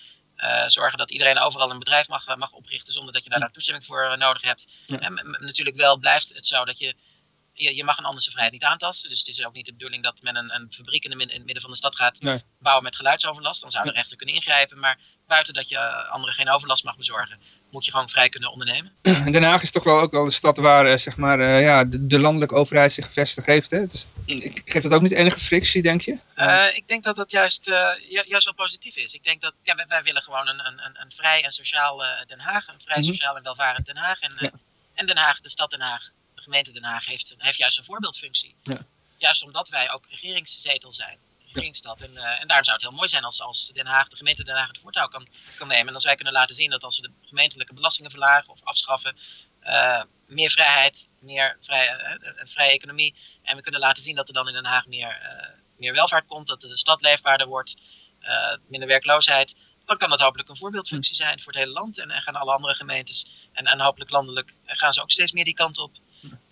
zorgen dat iedereen overal een bedrijf mag, mag oprichten zonder dat je daar, daar toestemming voor nodig hebt. Ja. En natuurlijk wel blijft het zo dat je je, je mag een andere vrijheid niet aantasten. Dus het is ook niet de bedoeling dat men een, een fabriek in, de, in, het midden van de stad gaat nee. bouwen met geluidsoverlast. Dan zou de rechter kunnen ingrijpen. Maar buiten dat je anderen geen overlast mag bezorgen, moet je gewoon vrij kunnen ondernemen. Den Haag is toch wel ook wel de stad waar uh, zeg maar, uh, ja, de, de, landelijke overheid zich gevestigd heeft. Hè? Dus, geeft dat ook niet enige frictie, denk je? Uh, ik denk dat dat juist, ju juist wel positief is. Ik denk dat ja, wij, wij willen gewoon een, een, een, vrij en sociaal Den Haag. Een vrij mm -hmm. sociaal en welvarend Den Haag. En, ja. en Den Haag, de stad Den Haag, gemeente Den Haag heeft, heeft juist een voorbeeldfunctie. Ja. Juist omdat wij ook regeringszetel zijn, regeringsstad. En, uh, en daarom zou het heel mooi zijn als, als Den Haag, de gemeente Den Haag het voortouw kan, kan nemen. En als wij kunnen laten zien dat als we de gemeentelijke belastingen verlagen of afschaffen, uh, meer vrijheid, meer vrij, uh, een vrije economie. En we kunnen laten zien dat er dan in Den Haag meer, meer welvaart komt, dat de stad leefbaarder wordt, minder werkloosheid dan kan dat hopelijk een voorbeeldfunctie zijn voor het hele land. En, en gaan alle andere gemeentes en, en hopelijk landelijk gaan ze ook steeds meer die kant op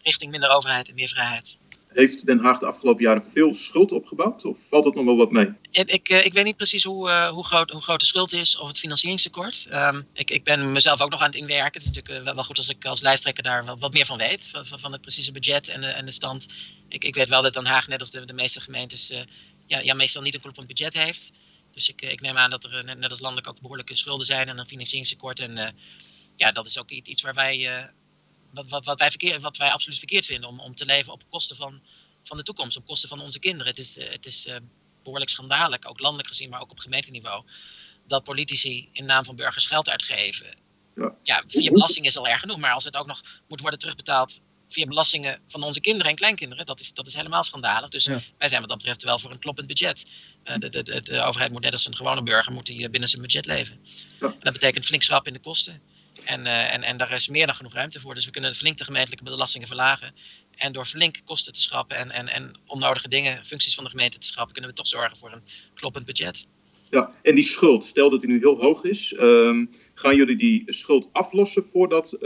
richting minder overheid en meer vrijheid. Heeft Den Haag de afgelopen jaren veel schuld opgebouwd of valt het nog wel wat mee? Ik, ik, ik weet niet precies hoe, uh, hoe, groot, hoe groot de schuld is of het financieringstekort. Um, ik, ik ben mezelf ook nog aan het inwerken. Het is natuurlijk uh, wel goed als ik als lijsttrekker daar wat, wat meer van weet. Van, van het precieze budget en de, en de stand. Ik, ik weet wel dat Den Haag, net als de, de meeste gemeentes, uh, ja, ja, meestal niet een kloppend budget heeft. Dus ik, ik neem aan dat er net, net als landelijk ook behoorlijke schulden zijn en een financieringstekort. En ja, dat is ook iets waar wij wat, wat, wat, wij verkeer, wat wij absoluut verkeerd vinden om, om te leven op kosten van, van de toekomst, op kosten van onze kinderen. Het is, uh, het is uh, behoorlijk schandalig, ook landelijk gezien, maar ook op gemeenteniveau, dat politici in naam van burgers geld uitgeven. Ja. ja, via belasting is al erg genoeg, maar als het ook nog moet worden terugbetaald via belastingen van onze kinderen en kleinkinderen, dat is, dat is helemaal schandalig. Dus ja. wij zijn wat dat betreft wel voor een kloppend budget. Uh, de, de, overheid moet net als een gewone burger moet die binnen zijn budget leven. Ja. dat betekent flink schrap in de kosten. En, uh, en, en daar is meer dan genoeg ruimte voor. Dus we kunnen flink de gemeentelijke belastingen verlagen. En door flink kosten te schrappen en, en, en onnodige dingen, functies van de gemeente te schrappen, kunnen we toch zorgen voor een kloppend budget. Ja, en die schuld, stel dat die nu heel hoog is, um, gaan jullie die schuld aflossen voordat uh,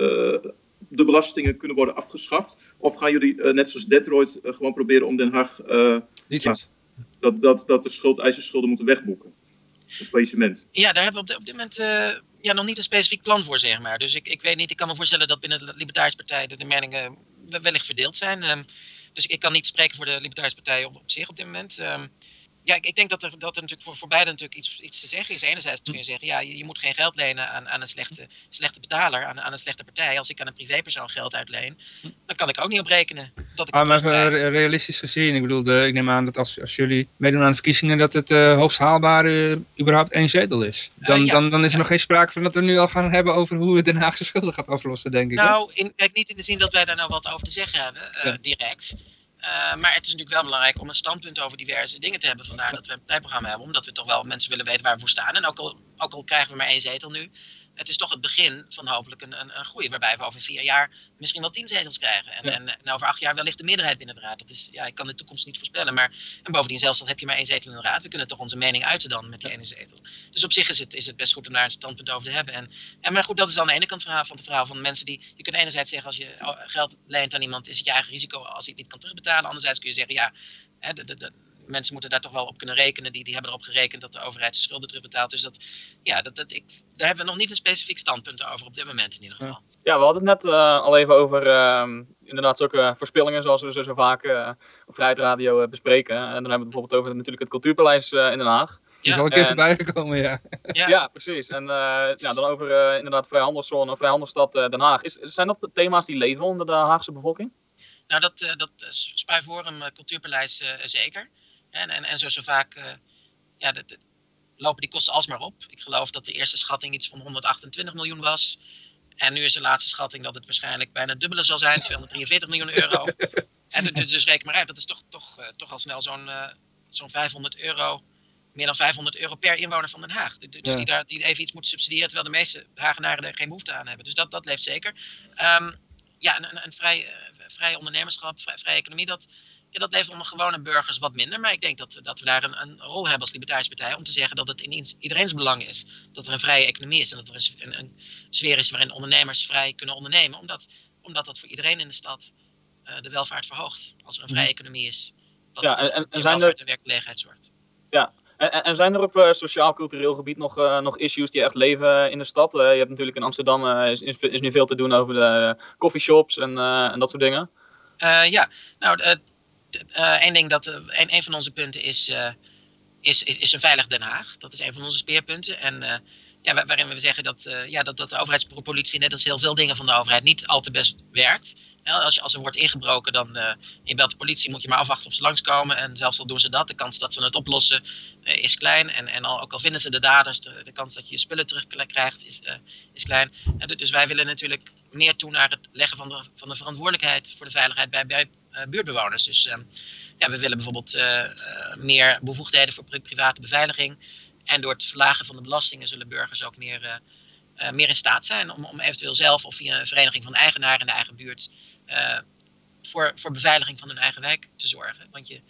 de belastingen kunnen worden afgeschaft? Of gaan jullie, uh, net zoals Detroit, gewoon proberen om Den Haag Niet ja, dat, dat, dat de schuldeisers schulden moeten wegboeken? Of faillissement? Ja, daar hebben we op, de, op dit moment ja, nog niet een specifiek plan voor, zeg maar. Dus ik, ik weet niet, ik kan me voorstellen dat binnen de Libertarische Partij de, meningen wellicht verdeeld zijn. Um, dus ik kan niet spreken voor de Libertarische Partij op, zich op dit moment. Um, ja, ik, ik, denk dat er, dat er natuurlijk voor, voor beiden natuurlijk iets, iets te zeggen is. Enerzijds kun je zeggen, ja, je, je moet geen geld lenen aan, aan een slechte, slechte betaler, aan, aan een slechte partij. Als ik aan een privépersoon geld uitleen, dan kan ik ook niet op rekenen. Dat ik ah, maar even realistisch gezien, ik bedoel, de, ik neem aan dat als, als jullie meedoen aan de verkiezingen, dat het uh, hoogst haalbare uh, überhaupt één zetel is. Dan, uh, ja, dan, dan is er ja. nog geen sprake van dat we nu al gaan hebben over hoe we Den Haagse schulden gaat aflossen, denk ik. Nou, in, kijk, niet in de zin dat wij daar nou wat over te zeggen hebben, ja. direct. Uh, maar het is natuurlijk wel belangrijk om een standpunt over diverse dingen te hebben. Vandaar dat we een partijprogramma hebben. Omdat we toch wel mensen willen weten waar we voor staan. En ook al, ook al krijgen we maar één zetel nu. Het is toch het begin van hopelijk een, een, een groei. Waarbij we over vier jaar misschien wel tien zetels krijgen. En, en, en, over acht jaar wellicht de meerderheid binnen de raad. Dat is, ja, ik kan de toekomst niet voorspellen. Maar, en bovendien, zelfs al heb je maar één zetel in de raad, we kunnen toch onze mening uiten dan met die ene zetel. Dus op zich is het, is het best goed om daar een standpunt over te hebben. En, en maar goed, dat is dan de ene kant van het verhaal van mensen die. Je kunt enerzijds zeggen, als je geld leent aan iemand, is het je eigen risico als hij het niet kan terugbetalen. Anderzijds kun je zeggen, ja, de, de, de, mensen moeten daar toch wel op kunnen rekenen. Die, die hebben erop gerekend dat de overheid zijn schulden terugbetaalt. Dus dat, ja, dat, dat, ik, daar hebben we nog niet een specifiek standpunt over op dit moment in ieder geval. Ja, we hadden het net uh, al even over uh, inderdaad zulke voorspellingen zoals we zo, zo vaak uh, op Vrijheid Radio bespreken. En dan hebben we het bijvoorbeeld over natuurlijk het Cultuurpaleis in Den Haag. Die is al een keer voorbij gekomen, ja. ja. Ja, precies. En ja, dan over inderdaad vrijhandelszone of vrijhandelsstad Den Haag. Is, zijn dat de thema's die leven onder de Haagse bevolking? Nou, dat, dat Spijforum Cultuurpaleis zeker. En, en, en zo, zo vaak uh, ja, de, de, lopen die kosten alsmaar op. Ik geloof dat de eerste schatting iets van 128 miljoen was. En nu is de laatste schatting dat het waarschijnlijk bijna het dubbele zal zijn, 243 miljoen euro. En dus reken maar uit, dat is toch, toch, uh, toch al snel zo'n uh, zo'n 500 euro, meer dan 500 euro per inwoner van Den Haag. Dus ja. die, daar, die even iets moeten subsidiëren, terwijl de meeste Hagenaren er geen behoefte aan hebben. Dus dat, dat leeft zeker. Um, ja, een, een vrij, vrij ondernemerschap, vrij, vrije economie, dat, ja, dat leeft onder gewone burgers wat minder. Maar ik denk dat, dat we daar een, een rol hebben als Libertarische Partij om te zeggen dat het in iedereen's belang is. Dat er een vrije economie is en dat er een, een, een sfeer is waarin ondernemers vrij kunnen ondernemen. Omdat, omdat dat voor iedereen in de stad uh, de welvaart verhoogt. Als er een vrije economie is. Wat ja, en, en, en zijn er... en werkgelegenheid zorgt. Ja, en, en, zijn er op uh, sociaal-cultureel gebied nog, uh, nog issues die echt leven in de stad? Uh, je hebt natuurlijk in Amsterdam is, is, nu veel te doen over de coffeeshops en, en dat soort dingen. ja, nou, één ding dat uh, een, van onze punten is, uh, is, is, is een veilig Den Haag. Dat is een van onze speerpunten. En ja, waarin we zeggen dat, ja, dat, dat de overheidspolitie, net als heel veel dingen van de overheid, niet al te best werkt. Als, je, als er wordt ingebroken, dan je belt de politie, moet je maar afwachten of ze langskomen. En zelfs al doen ze dat, de kans dat ze het oplossen is klein. En, en al, ook al vinden ze de daders, de, kans dat je je spullen terugkrijgt is, is klein. Dus wij willen natuurlijk meer toe naar het leggen van de, van de verantwoordelijkheid voor de veiligheid bij, bij uh, buurtbewoners. Dus uh, ja, we willen bijvoorbeeld uh, meer bevoegdheden voor pri private beveiliging. En door het verlagen van de belastingen zullen burgers ook meer, meer in staat zijn om, om eventueel zelf of via een vereniging van eigenaren in de eigen buurt voor, voor beveiliging van hun eigen wijk te zorgen. Want je,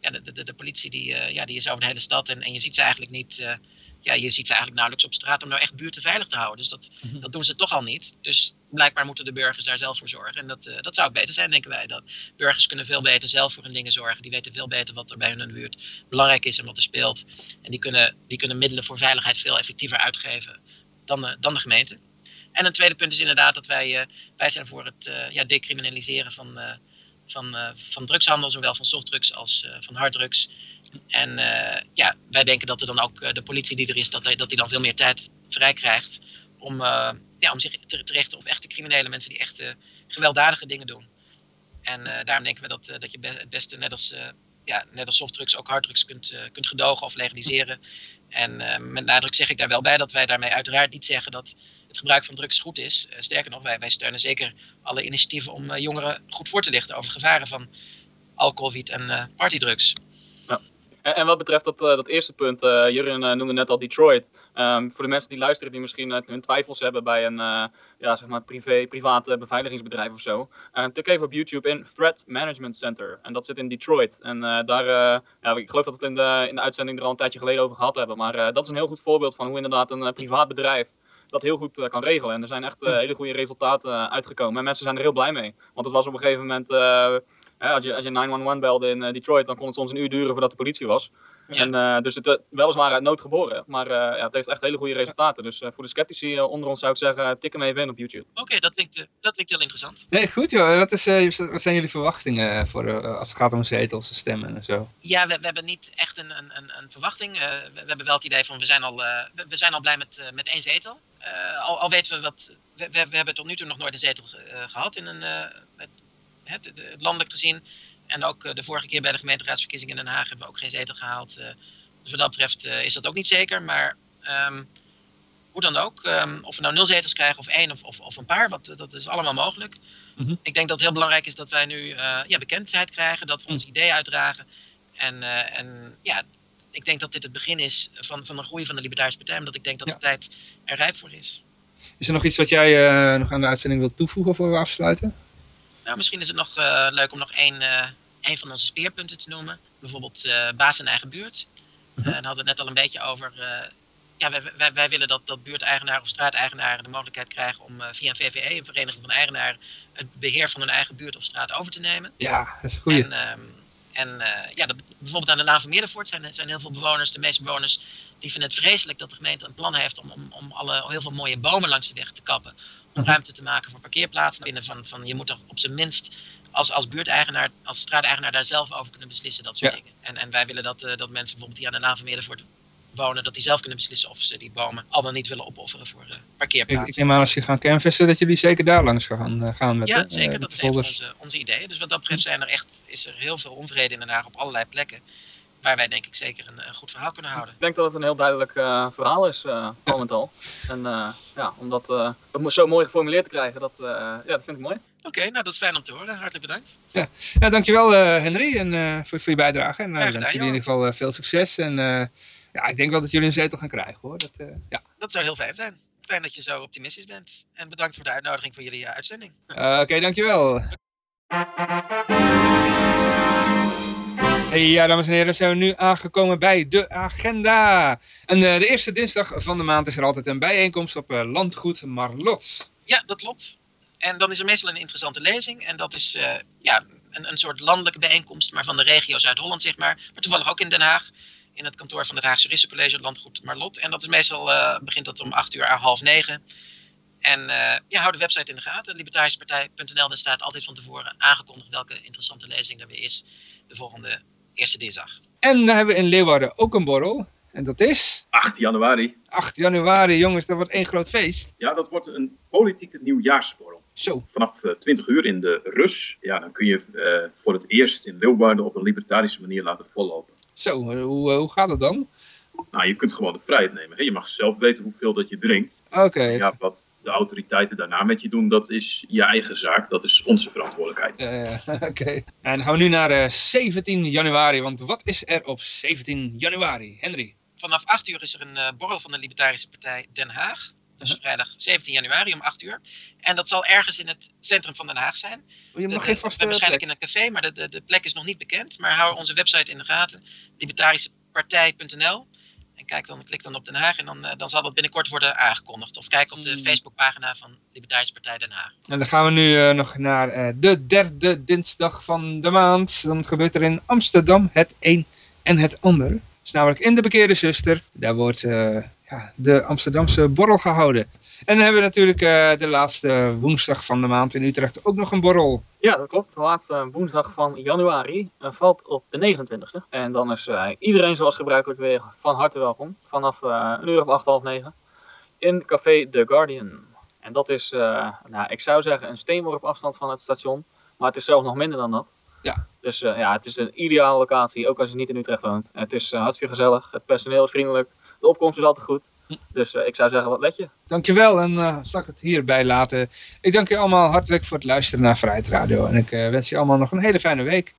ja, de, de, de politie die, ja, die is over de hele stad en, en je ziet ze eigenlijk niet ja, je ziet ze eigenlijk nauwelijks op straat om nou echt buurten veilig te houden. Dus dat, mm -hmm. dat doen ze toch al niet. Dus blijkbaar moeten de burgers daar zelf voor zorgen. En dat, uh, dat zou ook beter zijn, denken wij. Dat burgers kunnen veel beter zelf voor hun dingen zorgen. Die weten veel beter wat er bij hun in de buurt belangrijk is en wat er speelt. En die kunnen, die kunnen middelen voor veiligheid veel effectiever uitgeven dan de, dan de gemeente. En een tweede punt is inderdaad dat wij, uh, wij zijn voor het uh, ja, decriminaliseren van, van, van drugshandel, zowel van softdrugs als van harddrugs. En uh, ja, wij denken dat er dan ook uh, de politie die er is, dat, dat dan veel meer tijd vrij krijgt om, uh, ja, om zich te, te, richten op echte criminele mensen die echt gewelddadige dingen doen. En daarom denken we dat, dat je het beste, net als, ja, softdrugs, ook harddrugs kunt, kunt gedogen of legaliseren. En met nadruk zeg ik daar wel bij dat wij daarmee uiteraard niet zeggen dat het gebruik van drugs goed is. sterker nog, wij, wij steunen zeker alle initiatieven om jongeren goed voor te lichten over de gevaren van alcohol, wiet en partydrugs. En, en, wat betreft dat, uh, dat eerste punt, uh, Jurgen uh, noemde net al Detroit. Um, voor de mensen die luisteren die misschien hun twijfels hebben bij een ja, zeg maar privé, private beveiligingsbedrijf of zo. tik even op YouTube in Threat Management Center. En dat zit in Detroit. En daar, ja, ik geloof dat we het in de, in de uitzending er al een tijdje geleden over gehad hebben. Maar dat is een heel goed voorbeeld van hoe inderdaad een privaat bedrijf dat heel goed kan regelen. En er zijn echt hele goede resultaten uitgekomen. En mensen zijn er heel blij mee. Want het was op een gegeven moment ja, als, je, als je 911 belde in uh, Detroit, dan kon het soms een uur duren voordat de politie was. Ja. En, uh, dus het uh, weliswaar uit nood geboren, maar ja, het heeft echt hele goede resultaten. Dus voor de sceptici onder ons zou ik zeggen, tik hem even in op YouTube. Oké, okay, dat, klinkt, dat klinkt heel interessant. Nee, goed joh. Wat, is, wat zijn jullie verwachtingen voor, als het gaat om zetels, stemmen en zo? Ja, we, we hebben niet echt een, een, een verwachting. We, we, hebben wel het idee van, we zijn al, we, we, zijn al blij met, met één zetel. Al, al, weten we wat, we, we, hebben tot nu toe nog nooit een zetel gehad in een het, landelijk gezien. En ook eh, de vorige keer bij de gemeenteraadsverkiezingen in Den Haag hebben we ook geen zetel gehaald. Eh, dus wat dat betreft eh, is dat ook niet zeker. Maar um, hoe dan ook, um, of we nou nul zetels krijgen of één of, of, of een paar, wat, dat is allemaal mogelijk. Mm -hmm. Ik denk dat het heel belangrijk is dat wij nu uh, ja, bekendheid krijgen, dat we ons mm. idee uitdragen. En, uh, en ja, ik denk dat dit het begin is van, van een groei van de Libertarische Partij, omdat ik denk dat ja. de tijd er rijp voor is. Is er nog iets wat jij uh, nog aan de uitzending wilt toevoegen voor we afsluiten? Nou, misschien is het nog uh, leuk om nog één, uh, één van onze speerpunten te noemen. Bijvoorbeeld baas in eigen buurt. Uh -huh. daar hadden we het net al een beetje over. ja, wij, wij, wij, willen dat, dat buurteigenaren of straateigenaren de mogelijkheid krijgen om via een VVE, een vereniging van eigenaren, het beheer van hun eigen buurt of straat over te nemen. Ja, dat is goeie. En, ehm, en ja, dat, bijvoorbeeld aan de Laan van Meerdervoort zijn, zijn heel veel bewoners, de meeste bewoners, die vinden het vreselijk dat de gemeente een plan heeft om, om, om alle, heel veel mooie bomen langs de weg te kappen. Om ruimte te maken voor parkeerplaatsen. Binnen van, van je moet toch op zijn minst als, als buurteigenaar, als straateigenaar daar zelf over kunnen beslissen, dat soort Ja. dingen. En, en wij willen dat, uh, dat mensen bijvoorbeeld die aan de van Meerdervoort wonen, dat die zelf kunnen beslissen of ze die bomen al dan niet willen opofferen voor uh, Ik, parkeerplaatsen. ik neem aan als je gaan canvassen dat jullie zeker daar langs gaan, uh, gaan met ja, zeker. Dat is een van folders. onze, onze ideeën. Dus wat dat betreft zijn er echt, is er heel veel onvrede in Den Haag op allerlei plekken. Waar wij denk ik zeker een, een goed verhaal kunnen houden. Ik denk dat het een heel duidelijk uh, verhaal is, uh, al met al. En uh, ja, om dat uh, zo mooi geformuleerd te krijgen, dat, ja, dat vind ik mooi. Oké, okay, nou dat is fijn om te horen. Hartelijk bedankt. Ja, ja dankjewel Henry en, voor, voor je bijdrage. En Graag ik wens jullie in ieder geval veel succes. En ja, ik denk wel dat jullie een zetel gaan krijgen hoor. Dat, ja. dat zou heel fijn zijn. Fijn dat je zo optimistisch bent. En bedankt voor de uitnodiging voor jullie uitzending. Oké, okay, dankjewel. Ja, dames en heren, zijn we nu aangekomen bij de agenda. En uh, de eerste dinsdag van de maand is er altijd een bijeenkomst op uh, Landgoed Marlot. Ja, dat klopt. En dan is er meestal een interessante lezing. En dat is uh, ja, een, een soort landelijke bijeenkomst, maar van de regio Zuid-Holland, zeg maar. Maar toevallig ook in Den Haag. In het kantoor van het Haagse Juristencollege Landgoed Marlot. En dat is meestal, begint dat om 8 uur à half negen. En ja, hou de website in de gaten, libertarispartij.nl. Daar staat altijd van tevoren aangekondigd welke interessante lezing er weer is. De volgende eerste dinsdag. En dan hebben we in Leeuwarden ook een borrel. En dat is? 8 januari. 8 januari, jongens, dat wordt één groot feest. Ja, dat wordt een politieke nieuwjaarsborrel. Zo. Vanaf uh, 20 uur in de Rus. Ja, dan kun je uh, voor het eerst in Leeuwarden op een libertarische manier laten vollopen. Zo, uh, hoe, hoe gaat het dan? Nou, je kunt gewoon de vrijheid nemen. Je mag zelf weten hoeveel dat je drinkt. Oké. Okay. Ja, wat de autoriteiten daarna met je doen, dat is je eigen zaak. Dat is onze verantwoordelijkheid. Uh, Oké. Okay. En gaan we nu naar uh, 17 januari. Want wat is er op 17 januari? Henry? Vanaf 8 uur is er een uh, borrel van de Libertarische Partij Den Haag. Dat is vrijdag 17 januari om 8 uur. En dat zal ergens in het centrum van Den Haag zijn. Oh, je nog geen vaste Waarschijnlijk plek. in een café, maar de, de, de, plek is nog niet bekend. Maar hou onze website in de gaten. libertarischepartij.nl kijk dan, klik dan op Den Haag en dan, uh, dan zal dat binnenkort worden aangekondigd. Of kijk op de Hmm. Facebookpagina van Libertarische Partij Den Haag. En dan gaan we nu uh, nog naar uh, de derde dinsdag van de maand. Dan gebeurt er in Amsterdam het een en het ander. Dat is namelijk in de bekeerde zuster. Daar wordt ja, de Amsterdamse borrel gehouden. En dan hebben we natuurlijk de laatste woensdag van de maand in Utrecht ook nog een borrel. Ja, dat klopt. De laatste woensdag van januari uh, valt op de 29e. En dan is uh, iedereen zoals gebruikelijk weer van harte welkom. Vanaf een uur of acht, half negen. In Café The Guardian. En dat is, nou, ik zou zeggen, een steenworp afstand van het station. Maar het is zelfs nog minder dan dat. Ja. Dus ja, het is een ideale locatie, ook als je niet in Utrecht woont. Het is hartstikke gezellig. Het personeel is vriendelijk. De opkomst is altijd goed. Dus uh, ik zou zeggen, wat let je. Dankjewel en uh, zal ik het hierbij laten. Ik dank je allemaal hartelijk voor het luisteren naar Vrijheid Radio. En ik uh, wens je allemaal nog een hele fijne week.